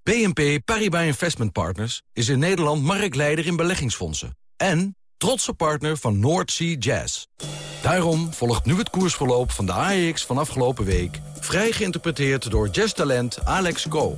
BNP Paribas Investment Partners is in Nederland marktleider in beleggingsfondsen. En trotse partner van North Sea Jazz. Daarom volgt nu het koersverloop van de AEX van afgelopen week... vrij geïnterpreteerd door jazztalent Alex Go.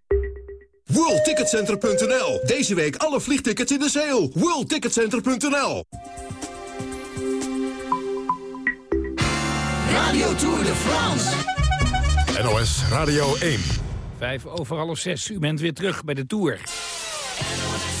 WorldTicketCenter.nl. Deze week alle vliegtickets in de sale. WorldTicketCenter.nl. Radio Tour de France. NOS Radio 1. Vijf over half zes. U bent weer terug bij de Tour. NOS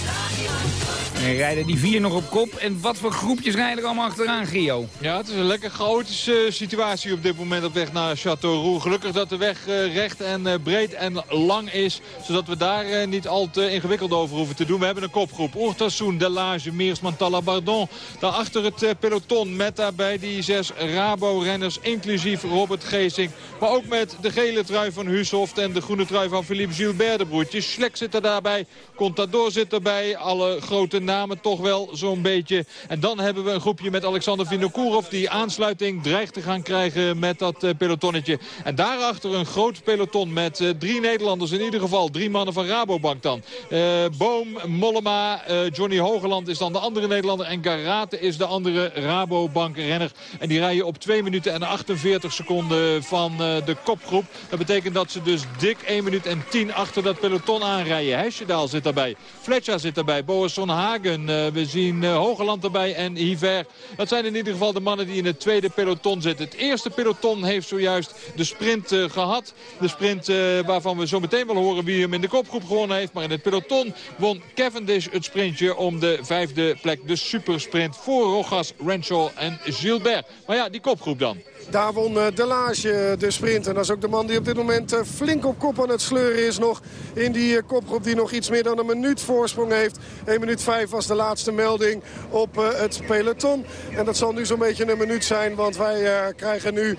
En rijden die vier nog op kop. En wat voor groepjes rijden er allemaal achteraan, Gio? Ja, het is een lekker chaotische situatie op dit moment op weg naar Châteauroux. Gelukkig dat de weg uh, recht en uh, breed en lang is. Zodat we daar niet al te ingewikkeld over hoeven te doen. We hebben een kopgroep. Oertassoen, Delage, Meersman, Talabardon. Daarachter het peloton met daarbij die zes Rabo-renners. Inclusief Robert Geesing. Maar ook met de gele trui van Hushoft en de groene trui van Philippe Gilbert. De broertjes Schlek zit er daarbij. Contador zit erbij. Alle grote toch wel zo'n beetje. En dan hebben we een groepje met Alexander Vinokourov... die aansluiting dreigt te gaan krijgen met dat uh, pelotonnetje. En daarachter een groot peloton met uh, drie Nederlanders in ieder geval. Drie mannen van Rabobank dan. Uh, Boom, Mollema, Johnny Hogeland is dan de andere Nederlander. En Garate is de andere Rabobank-renner. En die rijden op 2 minuten en 48 seconden van de kopgroep. Dat betekent dat ze dus dik 1 minuut en 10 achter dat peloton aanrijden. Hesjedaal zit daarbij. Fletcher zit daarbij. Boasson Hagen. Uh, we zien uh, Hogeland erbij en Hiver. Dat zijn in ieder geval de mannen die in het tweede peloton zitten. Het eerste peloton heeft zojuist de sprint uh, gehad. De sprint waarvan we zo meteen wel horen wie hem in de kopgroep gewonnen heeft. Maar in het peloton won Cavendish het sprintje om de vijfde plek. De supersprint voor Rogas, Renshaw en Gilbert. Maar ja, die kopgroep dan. Daar won uh, Delage de sprint. En dat is ook de man die op dit moment uh, flink op kop aan het sleuren is nog. In die kopgroep die nog iets meer dan een minuut voorsprong heeft. 1 minuut 5 was de laatste melding op het peloton. En dat zal nu zo'n beetje een minuut zijn. Want wij krijgen nu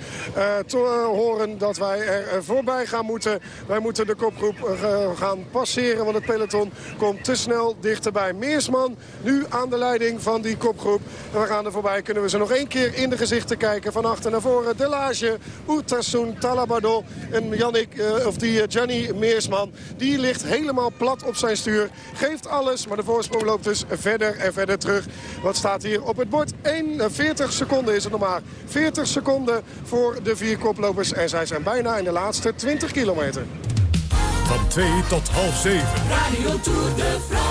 te horen dat wij er voorbij gaan moeten. Wij moeten de kopgroep gaan passeren. Want het peloton komt te snel dichterbij. Meersman nu aan de leiding van die kopgroep. En we gaan er voorbij. Kunnen we ze nog één keer in de gezichten kijken. Van achter naar voren voor Delage, Oetersoen, Talabado en Jannik, uh, of die uh, Gianni Meersman. Die ligt helemaal plat op zijn stuur. Geeft alles, maar de voorsprong loopt dus verder en verder terug. Wat staat hier op het bord? 41 seconden is het nog maar. 40 seconden voor de vier koplopers. En zij zijn bijna in de laatste 20 kilometer. Van 2 tot half 7. Radio Tour de France.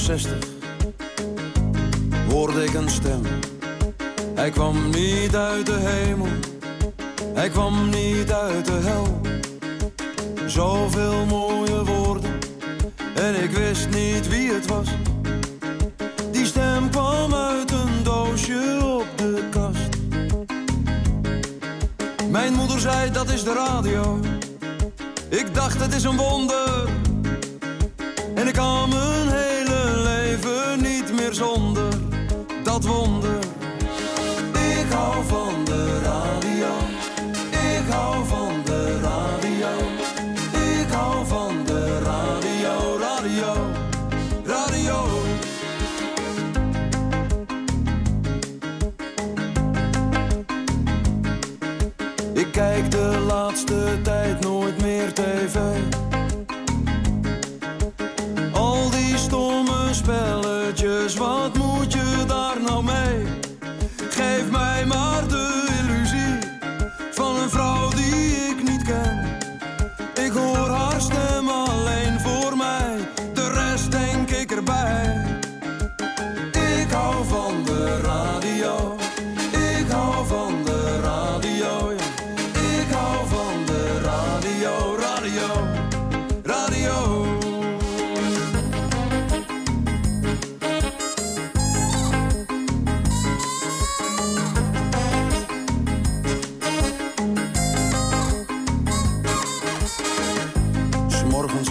60 hoorde ik een stem. Hij kwam niet uit de hemel, hij kwam niet uit de hel. Zoveel mooie woorden en ik wist niet wie het was. Die stem kwam uit een doosje op de kast. Mijn moeder zei dat is de radio. Ik dacht het is een wonder. En ik kan mijn niet zonder dat wonder. Ik hou van de radio.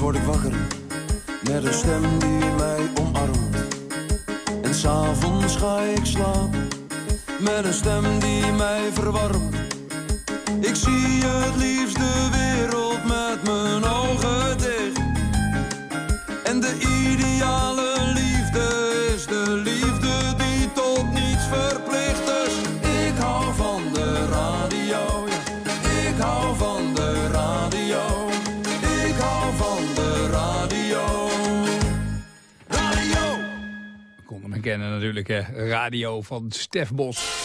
Word ik wakker met een stem die mij omarmt. En s'avonds ga ik slapen met een stem die mij verwarmt. Ik zie het liefst de wereld kennen natuurlijk. Radio van Stef Bos.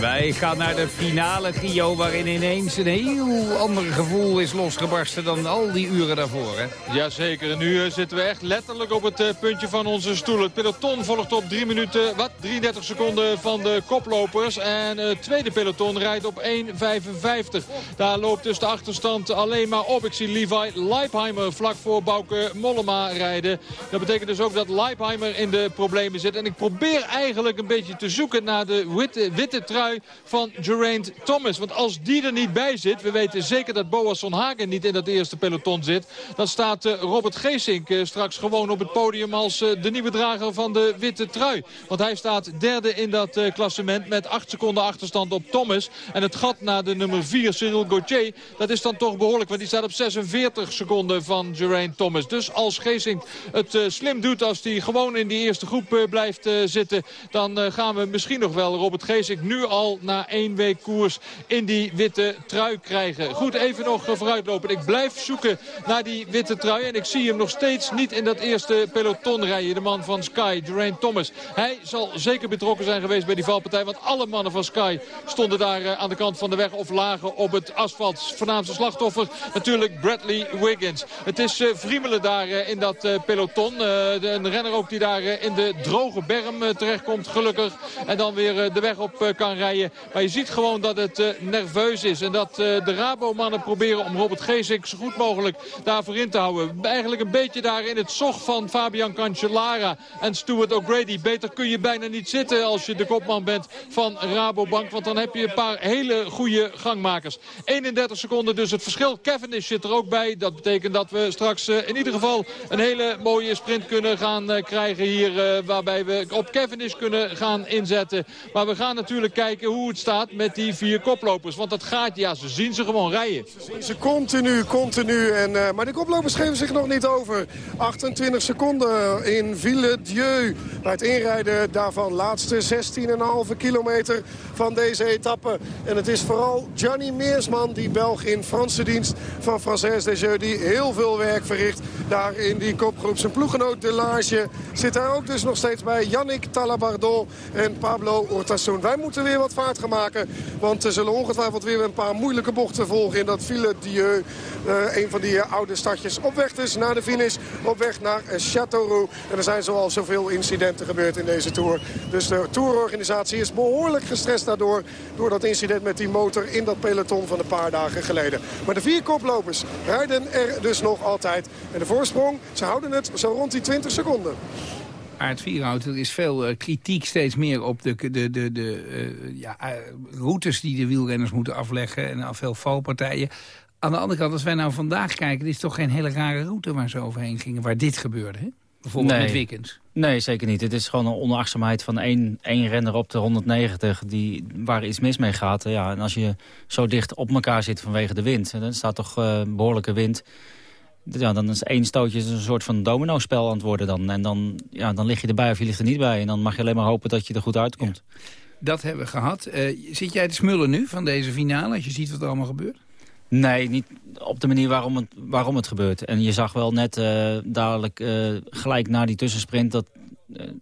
Wij gaan naar de finale, Gio, waarin ineens een heel ander gevoel is losgebarsten dan al die uren daarvoor. Hè? Jazeker, nu eh, zitten we echt letterlijk op het eh, puntje van onze stoel. Het peloton volgt op 3 minuten, wat, 33 seconden van de koplopers. En het tweede peloton rijdt op 1.55. Daar loopt dus de achterstand alleen maar op. Ik zie Levi Leipheimer vlak voor Bouke Mollema rijden. Dat betekent dus ook dat Leipheimer in de problemen zit. En ik probeer eigenlijk een beetje te zoeken naar de witte, witte trui van Geraint Thomas. Want als die er niet bij zit, we weten zeker dat Boas van Hagen niet in dat eerste peloton zit. Dan staat eh, Robert Geesink eh, straks gewoon op het podium als eh, de nieuwe drager van de witte trui. Want hij staat derde in dat klassement met 8 seconden achterstand op Thomas. En het gat naar de nummer 4, Cyril Gauthier, dat is dan toch behoorlijk. Want die staat op 46 seconden van Geraint Thomas. Dus als Geesink het slim doet, als hij gewoon in die eerste groep blijft zitten... dan gaan we misschien nog wel Robert Geesink nu al na één week koers in die witte trui krijgen. Goed, even nog vooruitlopen. Ik blijf zoeken naar die witte trui. En ik zie hem nog steeds niet in dat eerste peloton rijden. De man van Sky, Geraint Thomas. Hij zal zeker betrokken zijn geweest bij die valpartij. Want alle mannen van Sky stonden daar eh, aan de kant van de weg of lagen op het asfalt. Voornaamste slachtoffer natuurlijk Bradley Wiggins. Het is vriemelen daar uh, in dat peloton. een renner ook die daar in de droge berm terechtkomt gelukkig. En dan weer de weg op kan rijden. Maar je ziet gewoon dat het uh, nerveus is. En dat uh, de Rabo-mannen proberen om Robert Geesink zo goed mogelijk daarvoor in te houden. Eigenlijk een beetje daar in het zog van Fabian Cancellara en Stuart O'Grady. Beter kun je bijna niet zitten als je de kopman bent van Rabobank. Want dan heb je een paar hele goede gangmakers. 31 seconden dus het verschil. Cavendish zit er ook bij. Dat betekent dat we straks uh, in ieder geval een hele mooie sprint kunnen gaan krijgen hier. waarbij we op Cavendish kunnen gaan inzetten. Maar we gaan natuurlijk kijken hoe het staat met die vier koplopers. Want dat gaat, ja, ze zien ze gewoon rijden. Ze zien ze continu, continu. En, uh, maar de koplopers geven zich nog niet over. 28 seconden in Villedieu. Bij het inrijden daarvan laatste 16,5 kilometer van deze etappe. En het is vooral Gianni Meersman, die Belg in Franse dienst van Française Desjeux... die heel veel werk verricht daar in die kopgroep. Zijn ploegenoot Delage zit daar ook dus nog steeds bij. Yannick Talabardon en Pablo Ortasun. Wij moeten weer wat vaart gaan maken. Want er zullen ongetwijfeld weer een paar moeilijke bochten volgen in dat Ville Dieu. Uh, een van die uh, oude stadjes. Op weg dus naar de finish. Op weg naar Châteauroux. En er zijn zoal zoveel incidenten gebeurd in deze Tour. Dus de Tourorganisatie is behoorlijk gestrest daardoor. Door dat incident met die motor in dat peloton van een paar dagen geleden. Maar de vier koplopers rijden er dus nog altijd. En de voorsprong, ze houden het zo rond die 20 seconden. Aard Vierhout, er is veel uh, kritiek steeds meer op de, de, de, de uh, ja, uh, routes die de wielrenners moeten afleggen en veel valpartijen. Aan de andere kant, als wij nou vandaag kijken, dit is toch geen hele rare route waar ze overheen gingen, waar dit gebeurde, hè? Bijvoorbeeld nee. met Wickens. Nee, zeker niet. Het is gewoon een onachtzaamheid van één, één renner op de 190... Die, waar iets mis mee gaat. Ja, en als je zo dicht op elkaar zit vanwege de wind... dan staat toch behoorlijke wind ja, dan is één stootje een soort van domino-spel worden dan. En dan, ja, dan lig je erbij of je ligt er niet bij. En dan mag je alleen maar hopen dat je er goed uitkomt. Ja. Dat hebben we gehad. Uh, zit jij te smullen nu van deze finale, als je ziet wat er allemaal gebeurt? Nee, niet op de manier waarom het, waarom het gebeurt. En je zag wel net uh, dadelijk uh, gelijk na die tussensprint... dat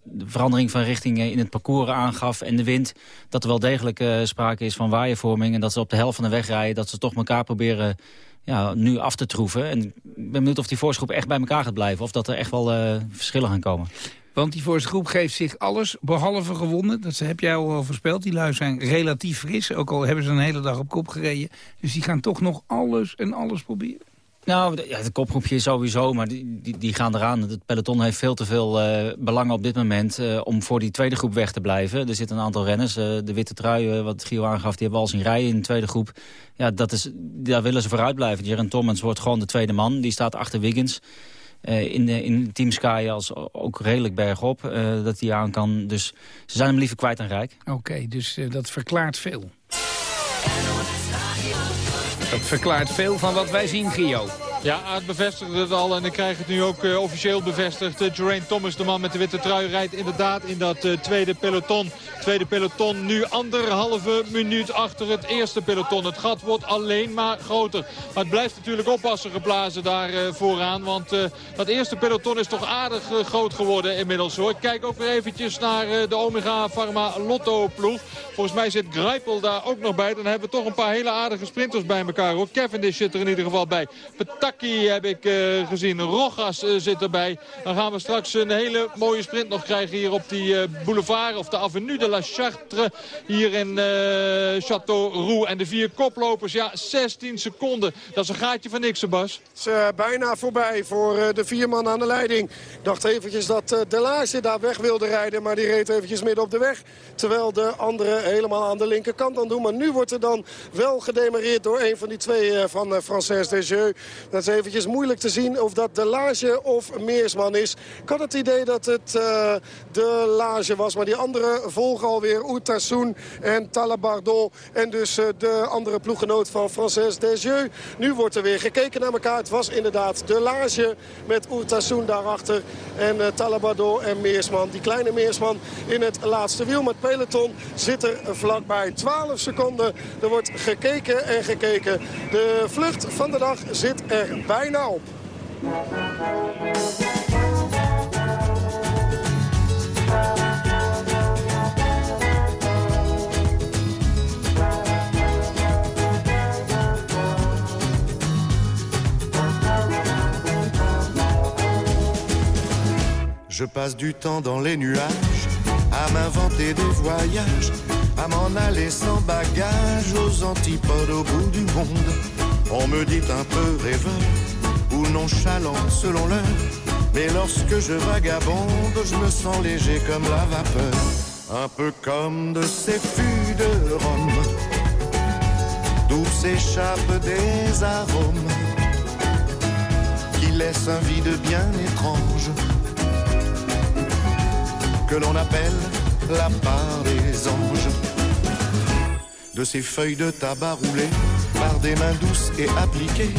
de verandering van richting in het parcours aangaf en de wind... dat er wel degelijk sprake is van waaiervorming... en dat ze op de helft van de weg rijden... dat ze toch elkaar proberen ja, nu af te troeven. En ik ben benieuwd of die voorschroep echt bij elkaar gaat blijven. Of dat er echt wel uh, verschillen gaan komen. Want die voorschroep geeft zich alles behalve gewonnen. Dat heb jij al voorspeld. Die lui zijn relatief fris. Ook al hebben ze een hele dag op kop gereden. Dus die gaan toch nog alles en alles proberen. Nou, ja, het kopgroepje sowieso, maar die, die, die, gaan eraan. Het peloton heeft veel te veel uh, belangen op dit moment uh, om voor die tweede groep weg te blijven. Er zitten een aantal renners, uh, de witte trui, wat Gio aangaf, die hebben al zien rijden in de tweede groep. Ja, dat is, daar willen ze vooruit blijven. Jaren Thomas wordt gewoon de tweede man, die staat achter Wiggins. in, de, in Team Sky als ook redelijk bergop, dat hij aan kan. Dus ze zijn hem liever kwijt dan rijk. Oké, dus dat verklaart veel. Dat verklaart veel van wat wij zien, Gio. Ja, Aard bevestigde het al en ik krijg het nu ook uh, officieel bevestigd. Uh, Thomas, de man met de witte trui, rijdt inderdaad in dat uh, tweede peloton. Tweede peloton nu anderhalve minuut achter het eerste peloton. Het gat wordt alleen maar groter. Maar het blijft natuurlijk oppassen geblazen daar vooraan. Want dat eerste peloton is toch aardig groot geworden inmiddels hoor. Ik kijk ook weer eventjes naar de Omega Pharma Lotto ploeg. Volgens mij zit Greipel daar ook nog bij. Dan hebben we toch een paar hele aardige sprinters bij elkaar hoor. Cavendish zit er in ieder geval bij. Petaki heb ik uh, gezien. Rogas uh, zit erbij. Dan gaan we straks een hele mooie sprint nog krijgen hier op die uh, boulevard. Of de avenue de la Chartre. Hier in Châteauroux. En de vier koplopers. Ja, 16 seconden. Dat is een gaatje van niks, Bas. Het is bijna voorbij voor de vier man aan de leiding. Ik dacht eventjes dat De Lage daar weg wilde rijden. Maar die reed eventjes midden op de weg. Terwijl de anderen helemaal aan de linkerkant dan doen. Maar nu wordt er dan wel gedemareerd door een van die twee van Frances Desjeux. Is eventjes moeilijk te zien of dat de Lage of Meersman is. Ik had het idee dat het uh, de Lage was. Maar die andere volgen alweer Ourtassoen en Talabardon. En dus uh, de andere ploeggenoot van Frances Desjeux. Nu wordt er weer gekeken naar elkaar. Het was inderdaad de Lage met Ourtassoen daarachter. En uh, en Meersman. Die kleine Meersman in het laatste wiel. Het peloton zit er vlakbij. 12 seconden. Er wordt gekeken en gekeken. De vlucht van de dag zit er bijna op. Je passe du temps dans les nuages à m'inventer des voyages, à m'en aller sans bagage aux antipodes au bout du monde. On me dit un peu rêveur ou nonchalant selon l'heure, mais lorsque je vagabonde, je me sens léger comme la vapeur, un peu comme de ces fûts de Rome, d'où s'échappent des arômes qui laissent un vide bien étrange que l'on appelle la part des anges. De ces feuilles de tabac roulées par des mains douces et appliquées,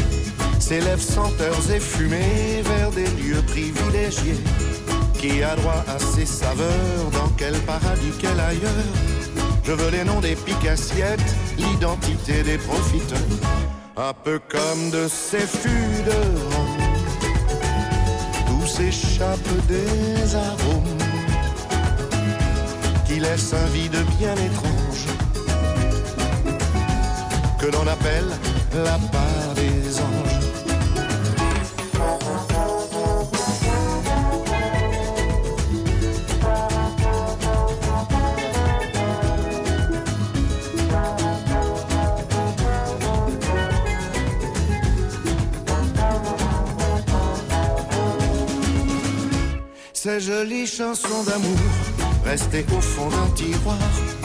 s'élèvent senteurs et fumées vers des lieux privilégiés. Qui a droit à ces saveurs, dans quel paradis, quel ailleurs Je veux les noms des piques-assiettes, l'identité des profiteurs, un peu comme de ces fûts de Rome, d'où s'échappent des arômes qui laisse un vide bien étrange que l'on appelle la part des anges. Ces jolies chansons d'amour restées au fond d'un tiroir.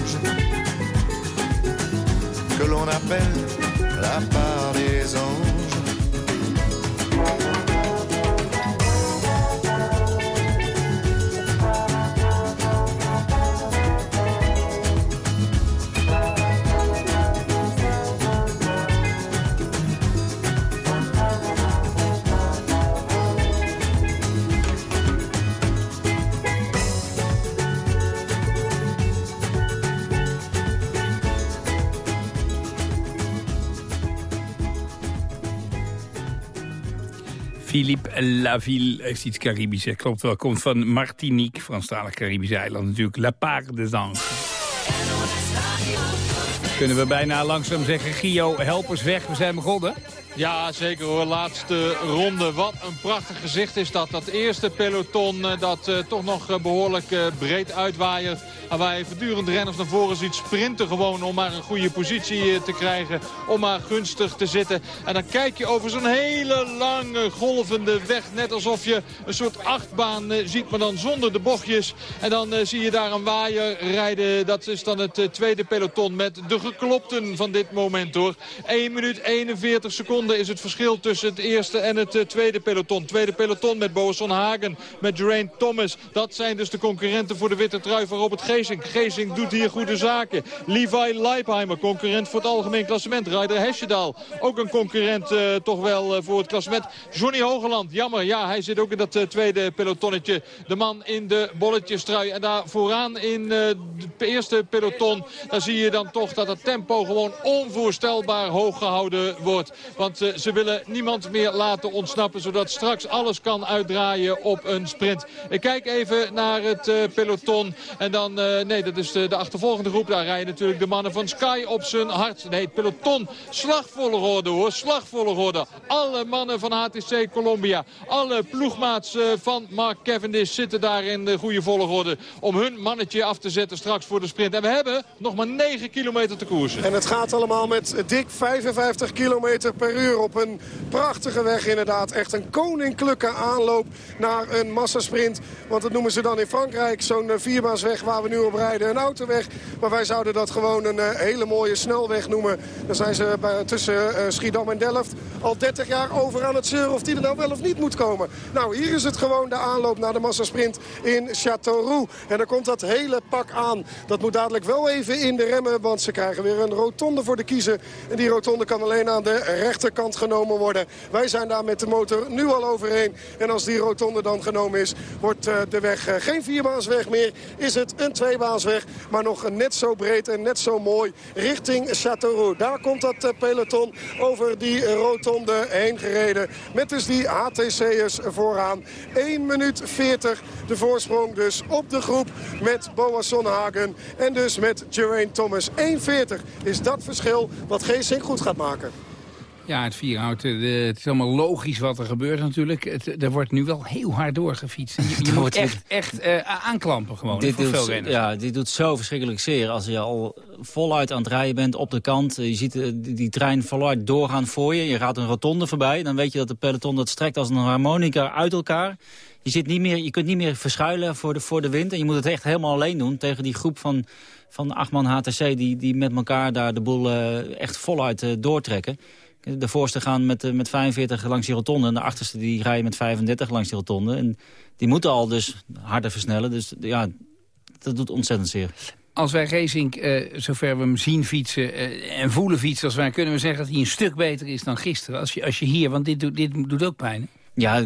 que l'on appelle la part Philippe Laville heeft iets Caribisch. Klopt wel, komt van Martinique, Franstalig Caribische eiland natuurlijk. La Part des Anges. Kunnen we bijna langzaam zeggen, Gio, helpers weg, we zijn begonnen. Ja, zeker hoor. Laatste ronde. Wat een prachtig gezicht is dat. Dat eerste peloton eh, dat uh, toch nog uh, behoorlijk breed uitwaaiert. En waar je voortdurend renners naar voren ziet sprinten gewoon om maar een goede positie te krijgen. Om maar gunstig te zitten. En dan kijk je over zo'n hele lange golvende weg. Net alsof je een soort achtbaan ziet, maar dan zonder de bochtjes. En dan zie je daar een waaier rijden. Dat is dan het tweede peloton met de geklopten van dit moment hoor. 1 minuut 41 seconden is het verschil tussen het eerste en het eh, tweede peloton. Tweede peloton met Boasson Hagen, met Geraint Thomas. Dat zijn dus de concurrenten voor de witte trui van Robert Geesink. Geesink doet hier goede zaken. Levi Leipheimer, concurrent voor het algemeen klassement. Ryder Hesjedal, ook een concurrent uh, toch wel uh, voor het klassement. Johnny Hogeland, jammer. Ja, hij zit ook in dat tweede pelotonnetje. De man in de bolletjestrui. En daar vooraan in het eerste peloton, daar zie je dan toch dat het tempo gewoon onvoorstelbaar hoog gehouden wordt. Want uh, ze willen niemand meer laten ontsnappen. Zodat straks alles kan uitdraaien op een sprint. Ik kijk even naar het uh, peloton. En dan, uh, nee, dat is de, de, achtervolgende groep. Daar rijden natuurlijk de mannen van Sky op zijn hart. Nee, het peloton. Slagvolgorde hoor. Slagvolgorde. Alle mannen van HTC Columbia. Alle ploegmaats van Mark Cavendish zitten daar in de goede volgorde. Om hun mannetje af te zetten straks voor de sprint. En we hebben nog maar 9 kilometer te koersen. En het gaat allemaal met dik 55 kilometer per uur op een prachtige weg inderdaad. Echt een koninklijke aanloop naar een massasprint. Want dat noemen ze dan in Frankrijk zo'n eh, vierbaansweg waar we nu op rijden. Een autoweg. Maar wij zouden dat gewoon een uh, hele mooie snelweg noemen. Dan zijn ze tussen uh, Schiedam en Delft al 30 jaar over aan het zeuren of die er nou wel of niet moet komen. Nou, hier is het gewoon de aanloop naar de massasprint in Châteauroux. En dan komt dat hele pak aan. Dat moet dadelijk wel even in de remmen, want ze krijgen weer een rotonde voor de kiezen. En die rotonde kan alleen aan de kant genomen worden. Wij zijn daar met de motor nu al overheen. En als die rotonde dan genomen is, wordt uh, de weg uh, geen vierbaansweg meer. Is het een tweebaansweg, maar nog net zo breed en net zo mooi richting Châteauroux. Daar komt dat uh, peloton over die rotonde heen gereden. Met dus die HTC'ers vooraan. 1 minuut 40 de voorsprong dus op de groep met Boas Sonnenhagen. En dus met Geraint Thomas. 1.40 is dat verschil wat Geesink goed gaat maken. Ja, het vierhout, het is allemaal logisch wat er gebeurt natuurlijk. Het, er wordt nu wel heel hard doorgefietst. Je, je moet echt, echt uh, aanklampen gewoon dit voor doet, veel renners. Ja, dit doet zo verschrikkelijk zeer. Als je al voluit aan het rijden bent op de kant. Je ziet die, die trein voluit doorgaan voor je. Je gaat een rotonde voorbij. Dan weet je dat de peloton dat strekt als een harmonica uit elkaar. Je, zit niet meer, je kunt niet meer verschuilen voor de, voor de wind. En je moet het echt helemaal alleen doen tegen die groep van, van acht man HTC... die, die met elkaar daar de boel uh, echt voluit uh, doortrekken. De voorste gaan met, met 45 langs die rotonde. En de achterste die rijden met 35 langs die rotonde. En die moeten al dus harder versnellen. Dus ja, dat doet ontzettend zeer. Als wij Racing, uh, zover we hem zien fietsen uh, en voelen fietsen... als wij kunnen we zeggen dat hij een stuk beter is dan gisteren. Als je, als je hier, want dit doet, dit doet ook pijn. Hè? Ja,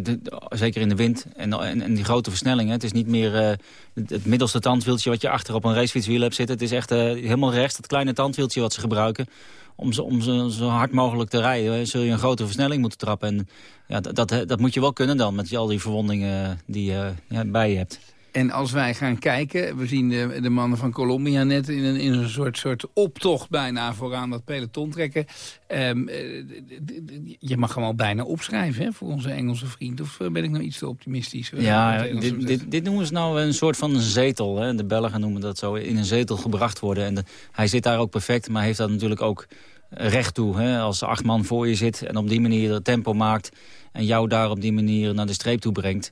zeker in de wind en, en, en, die grote versnellingen. Het is niet meer uh, het, het, middelste tandwieltje wat je achter op een racefietswiel hebt zitten. Het is echt helemaal rechts, het kleine tandwieltje wat ze gebruiken om, zo, om zo, zo, hard mogelijk te rijden, zul je een grote versnelling moeten trappen. En ja, dat, dat, moet je wel kunnen dan, met al die verwondingen die je ja, bij je hebt. En als wij gaan kijken, we zien de, de mannen van Colombia net in een, in een soort, soort optocht bijna vooraan dat peloton trekken. Um, je mag hem al bijna opschrijven hè, voor onze Engelse vriend. Of ben ik nou iets te optimistisch? Ja, dit, dit, dit, noemen ze nou een soort van een zetel. Hè. De Belgen noemen dat zo, in een zetel gebracht worden. En de, hij zit daar ook perfect, maar heeft dat natuurlijk ook recht toe. Hè. Als acht man voor je zit en op die manier het tempo maakt... en jou daar op die manier naar de streep toe brengt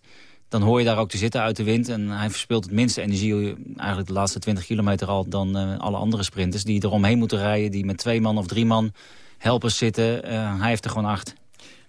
dan hoor je daar ook te zitten uit de wind. En hij verspeelt het minste energie, eigenlijk de laatste 20 kilometer al... dan uh, alle andere sprinters die eromheen moeten rijden... die met twee man of drie man helpers zitten. Uh, hij heeft er gewoon acht.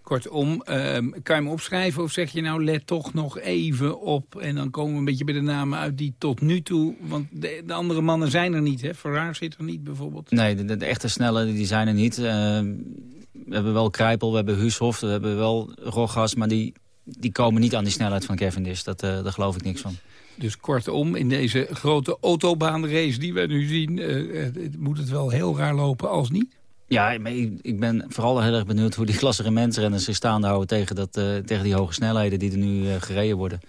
Kortom, uh, kan je hem opschrijven of zeg je nou let toch nog even op... en dan komen we een beetje bij de namen uit die tot nu toe... want de, de andere mannen zijn er niet, hè? Ferrari zit er niet bijvoorbeeld. Nee, de, de echte snelle die zijn er niet. Uh, we hebben wel Krijpel, we hebben Huushof, we hebben wel Rogas... maar die die komen niet aan die snelheid van Cavendish. Dat, uh, daar geloof ik niks van. Dus kortom, in deze grote autobaanrace die we nu zien... Uh, moet het wel heel raar lopen als niet? Ja, maar ik, ben vooral heel erg benieuwd hoe die klassementsrenners zich staande houden tegen, dat, uh, tegen die hoge snelheden die er nu uh, gereden worden.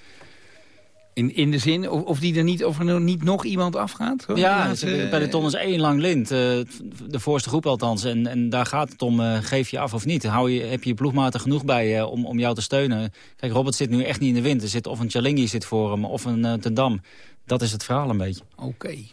In, in de zin of, of, die er niet, of er niet nog iemand afgaat? Ja, het, uh, peloton is één lang lint. de voorste groep althans. En, en daar gaat het om, geef je af of niet. Hou je, heb je je ploegmaten genoeg bij om, om jou te steunen? Kijk, Robert zit nu echt niet in de wind. Er zit of een Chalingi zit voor hem of een uh, Ten Dam. Dat is het verhaal een beetje. Oké. Okay.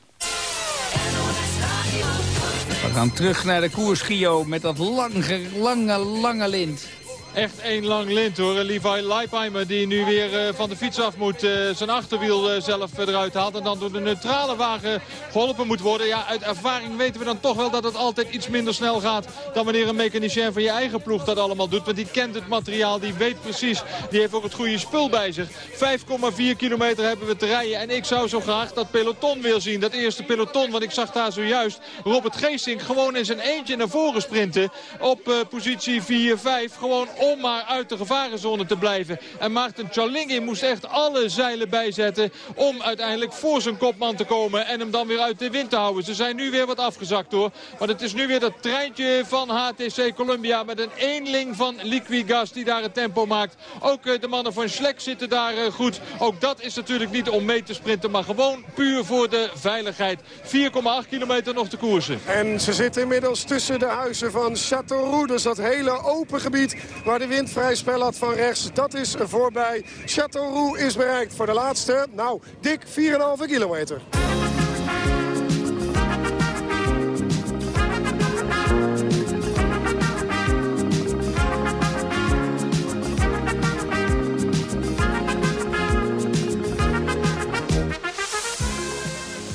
We gaan terug naar de koers, Gio, met dat lange, lange, lange lint. Echt één lang lint hoor. Levi Leipheimer die nu weer uh, van de fiets af moet. Uh, zijn achterwiel uh, zelf eruit haalt. En dan door de neutrale wagen geholpen moet worden. Ja, uit ervaring weten we dan toch wel dat het altijd iets minder snel gaat. Dan wanneer een mechanicien van je eigen ploeg dat allemaal doet. Want die kent het materiaal. Die weet precies. Die heeft ook het goede spul bij zich. 5,4 kilometer hebben we te rijden. En ik zou zo graag dat peloton willen zien. Dat eerste peloton. Want ik zag daar zojuist Robert Geesink gewoon in zijn eentje naar voren sprinten. Op positie 4-5. Gewoon om maar uit de gevarenzone te blijven. En Maarten Chalingi moest echt alle zeilen bijzetten om uiteindelijk voor zijn kopman te komen. En hem dan weer uit de wind te houden. Ze zijn nu weer wat afgezakt hoor. Maar het is nu weer dat treintje van HTC Columbia met een eenling van Liquigas die daar het tempo maakt. Ook eh, de mannen van Schlek zitten daar eh, goed. Ook dat is natuurlijk niet om mee te sprinten, maar gewoon puur voor de veiligheid. 4,8 kilometer nog te koersen. En ze zitten inmiddels tussen de huizen van Châteauroux. Dus dat hele open gebied waar de wind vrij spel had van rechts. Dat is voorbij. Châteauroux is bereikt voor de laatste, nou, dik 4,5 kilometer.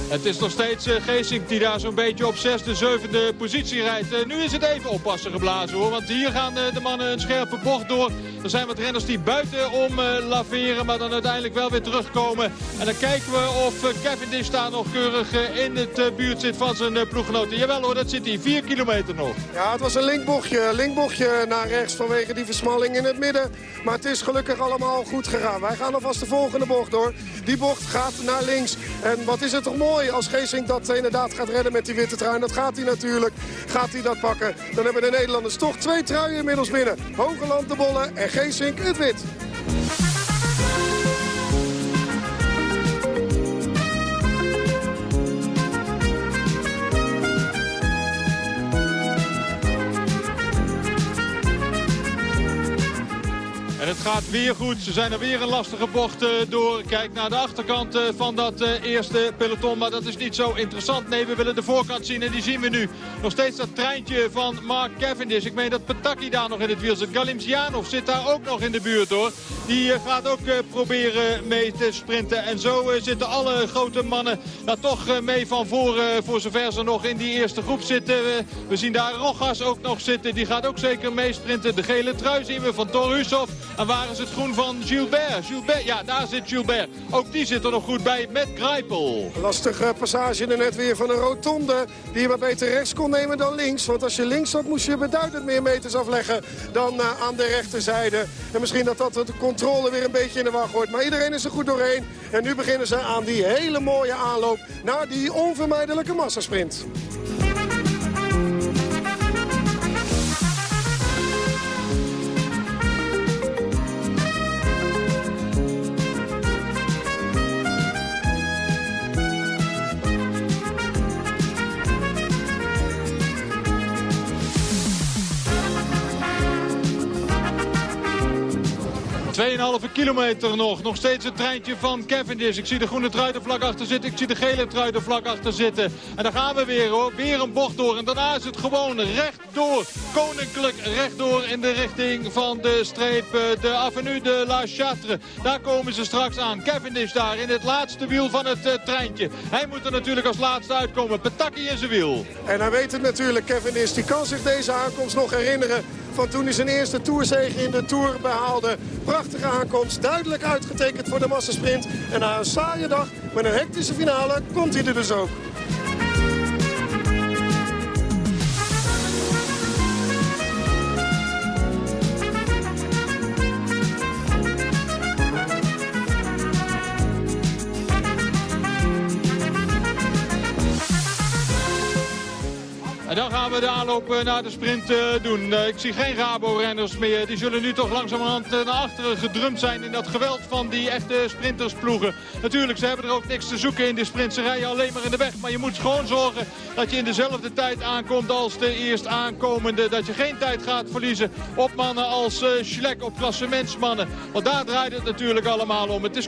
Het is nog steeds uh, Geesink die daar zo'n beetje op zesde, zevende positie rijdt. Uh, nu is het even oppassen geblazen hoor. Want hier gaan uh, de mannen een scherpe bocht door. Er zijn wat renners die buiten om laveren. Maar dan uiteindelijk wel weer terugkomen. En dan kijken we of Cavendish daar nog keurig in het buurt zit van zijn ploeggenoten. Jawel hoor, dat zit hij. Vier kilometer nog. Ja, het was een linkbochtje. Linkbochtje naar rechts vanwege die versmalling in het midden. Maar het is gelukkig allemaal goed gegaan. Wij gaan alvast de volgende bocht door. Die bocht gaat naar links. En wat is het toch mooi als Geesink dat inderdaad gaat redden met die witte trui. Dat gaat hij natuurlijk. Gaat hij dat pakken. Dan hebben de Nederlanders toch twee truien inmiddels binnen. Hogeland de bollen en Geesink het wit. Gaat weer goed. Ze zijn er weer een lastige bocht uh, door. Kijk naar de achterkant uh, van dat uh, eerste peloton. Maar dat is niet zo interessant. Nee, we willen de voorkant zien. En die zien we nu. Nog steeds dat treintje van Mark Cavendish. Ik meen dat Pataki daar nog in het wiel zit. Galimzianov zit daar ook nog in de buurt hoor. Die gaat ook proberen mee te sprinten. En zo zitten alle grote mannen daar toch mee van voren. voor zover ze nog in die eerste groep zitten. we zien daar Rogas ook nog zitten. Die gaat ook zeker meesprinten. De gele trui zien we van. En waar is het groen van Gilbert? Gilbert, ja, daar zit Gilbert. Ook die zit er nog goed bij met Greipel. Lastige passage er net weer van een rotonde. Die je maar beter rechts kon nemen dan links. Want als je links zat moest je beduidend meer meters afleggen dan uh, aan de rechterzijde. En misschien dat dat de controle weer een beetje in de wacht wordt. Maar iedereen is er goed doorheen. En nu beginnen ze aan die hele mooie aanloop naar die onvermijdelijke massasprint. Tweeënhalve kilometer nog. Nog steeds het treintje van Cavendish. Ik zie de groene trui vlak achter zitten. Ik zie de gele trui vlak achter zitten. En dan gaan we weer hoor. Weer een bocht door. En daarna is het gewoon rechtdoor. Koninklijk rechtdoor in de richting van de streep. eh, De Avenue de la Chatre. Daar komen ze straks aan. Cavendish daar in het laatste wiel van het uh, treintje. Hij moet er natuurlijk als laatste uitkomen. Petaki in zijn wiel. En hij weet het natuurlijk, Cavendish. Die kan zich deze aankomst nog herinneren van toen hij zijn eerste toerzege in de Tour behaalde. Prachtige aankomst, duidelijk uitgetekend voor de massasprint. En na een saaie dag met een hectische finale komt hij er dus ook. Dan gaan we de aanloop naar de sprint doen. ik zie geen Rabo-renners meer. Die zullen nu toch langzamerhand naar achteren gedrumd zijn in dat geweld van die echte sprintersploegen. Natuurlijk, ze hebben er ook niks te zoeken in de sprint. Ze rijden alleen maar in de weg. Maar je moet gewoon zorgen dat je in dezelfde tijd aankomt als de eerst aankomende. Dat je geen tijd gaat verliezen op mannen als Schlek, op klassementsmannen. Want daar draait het natuurlijk allemaal om. Het is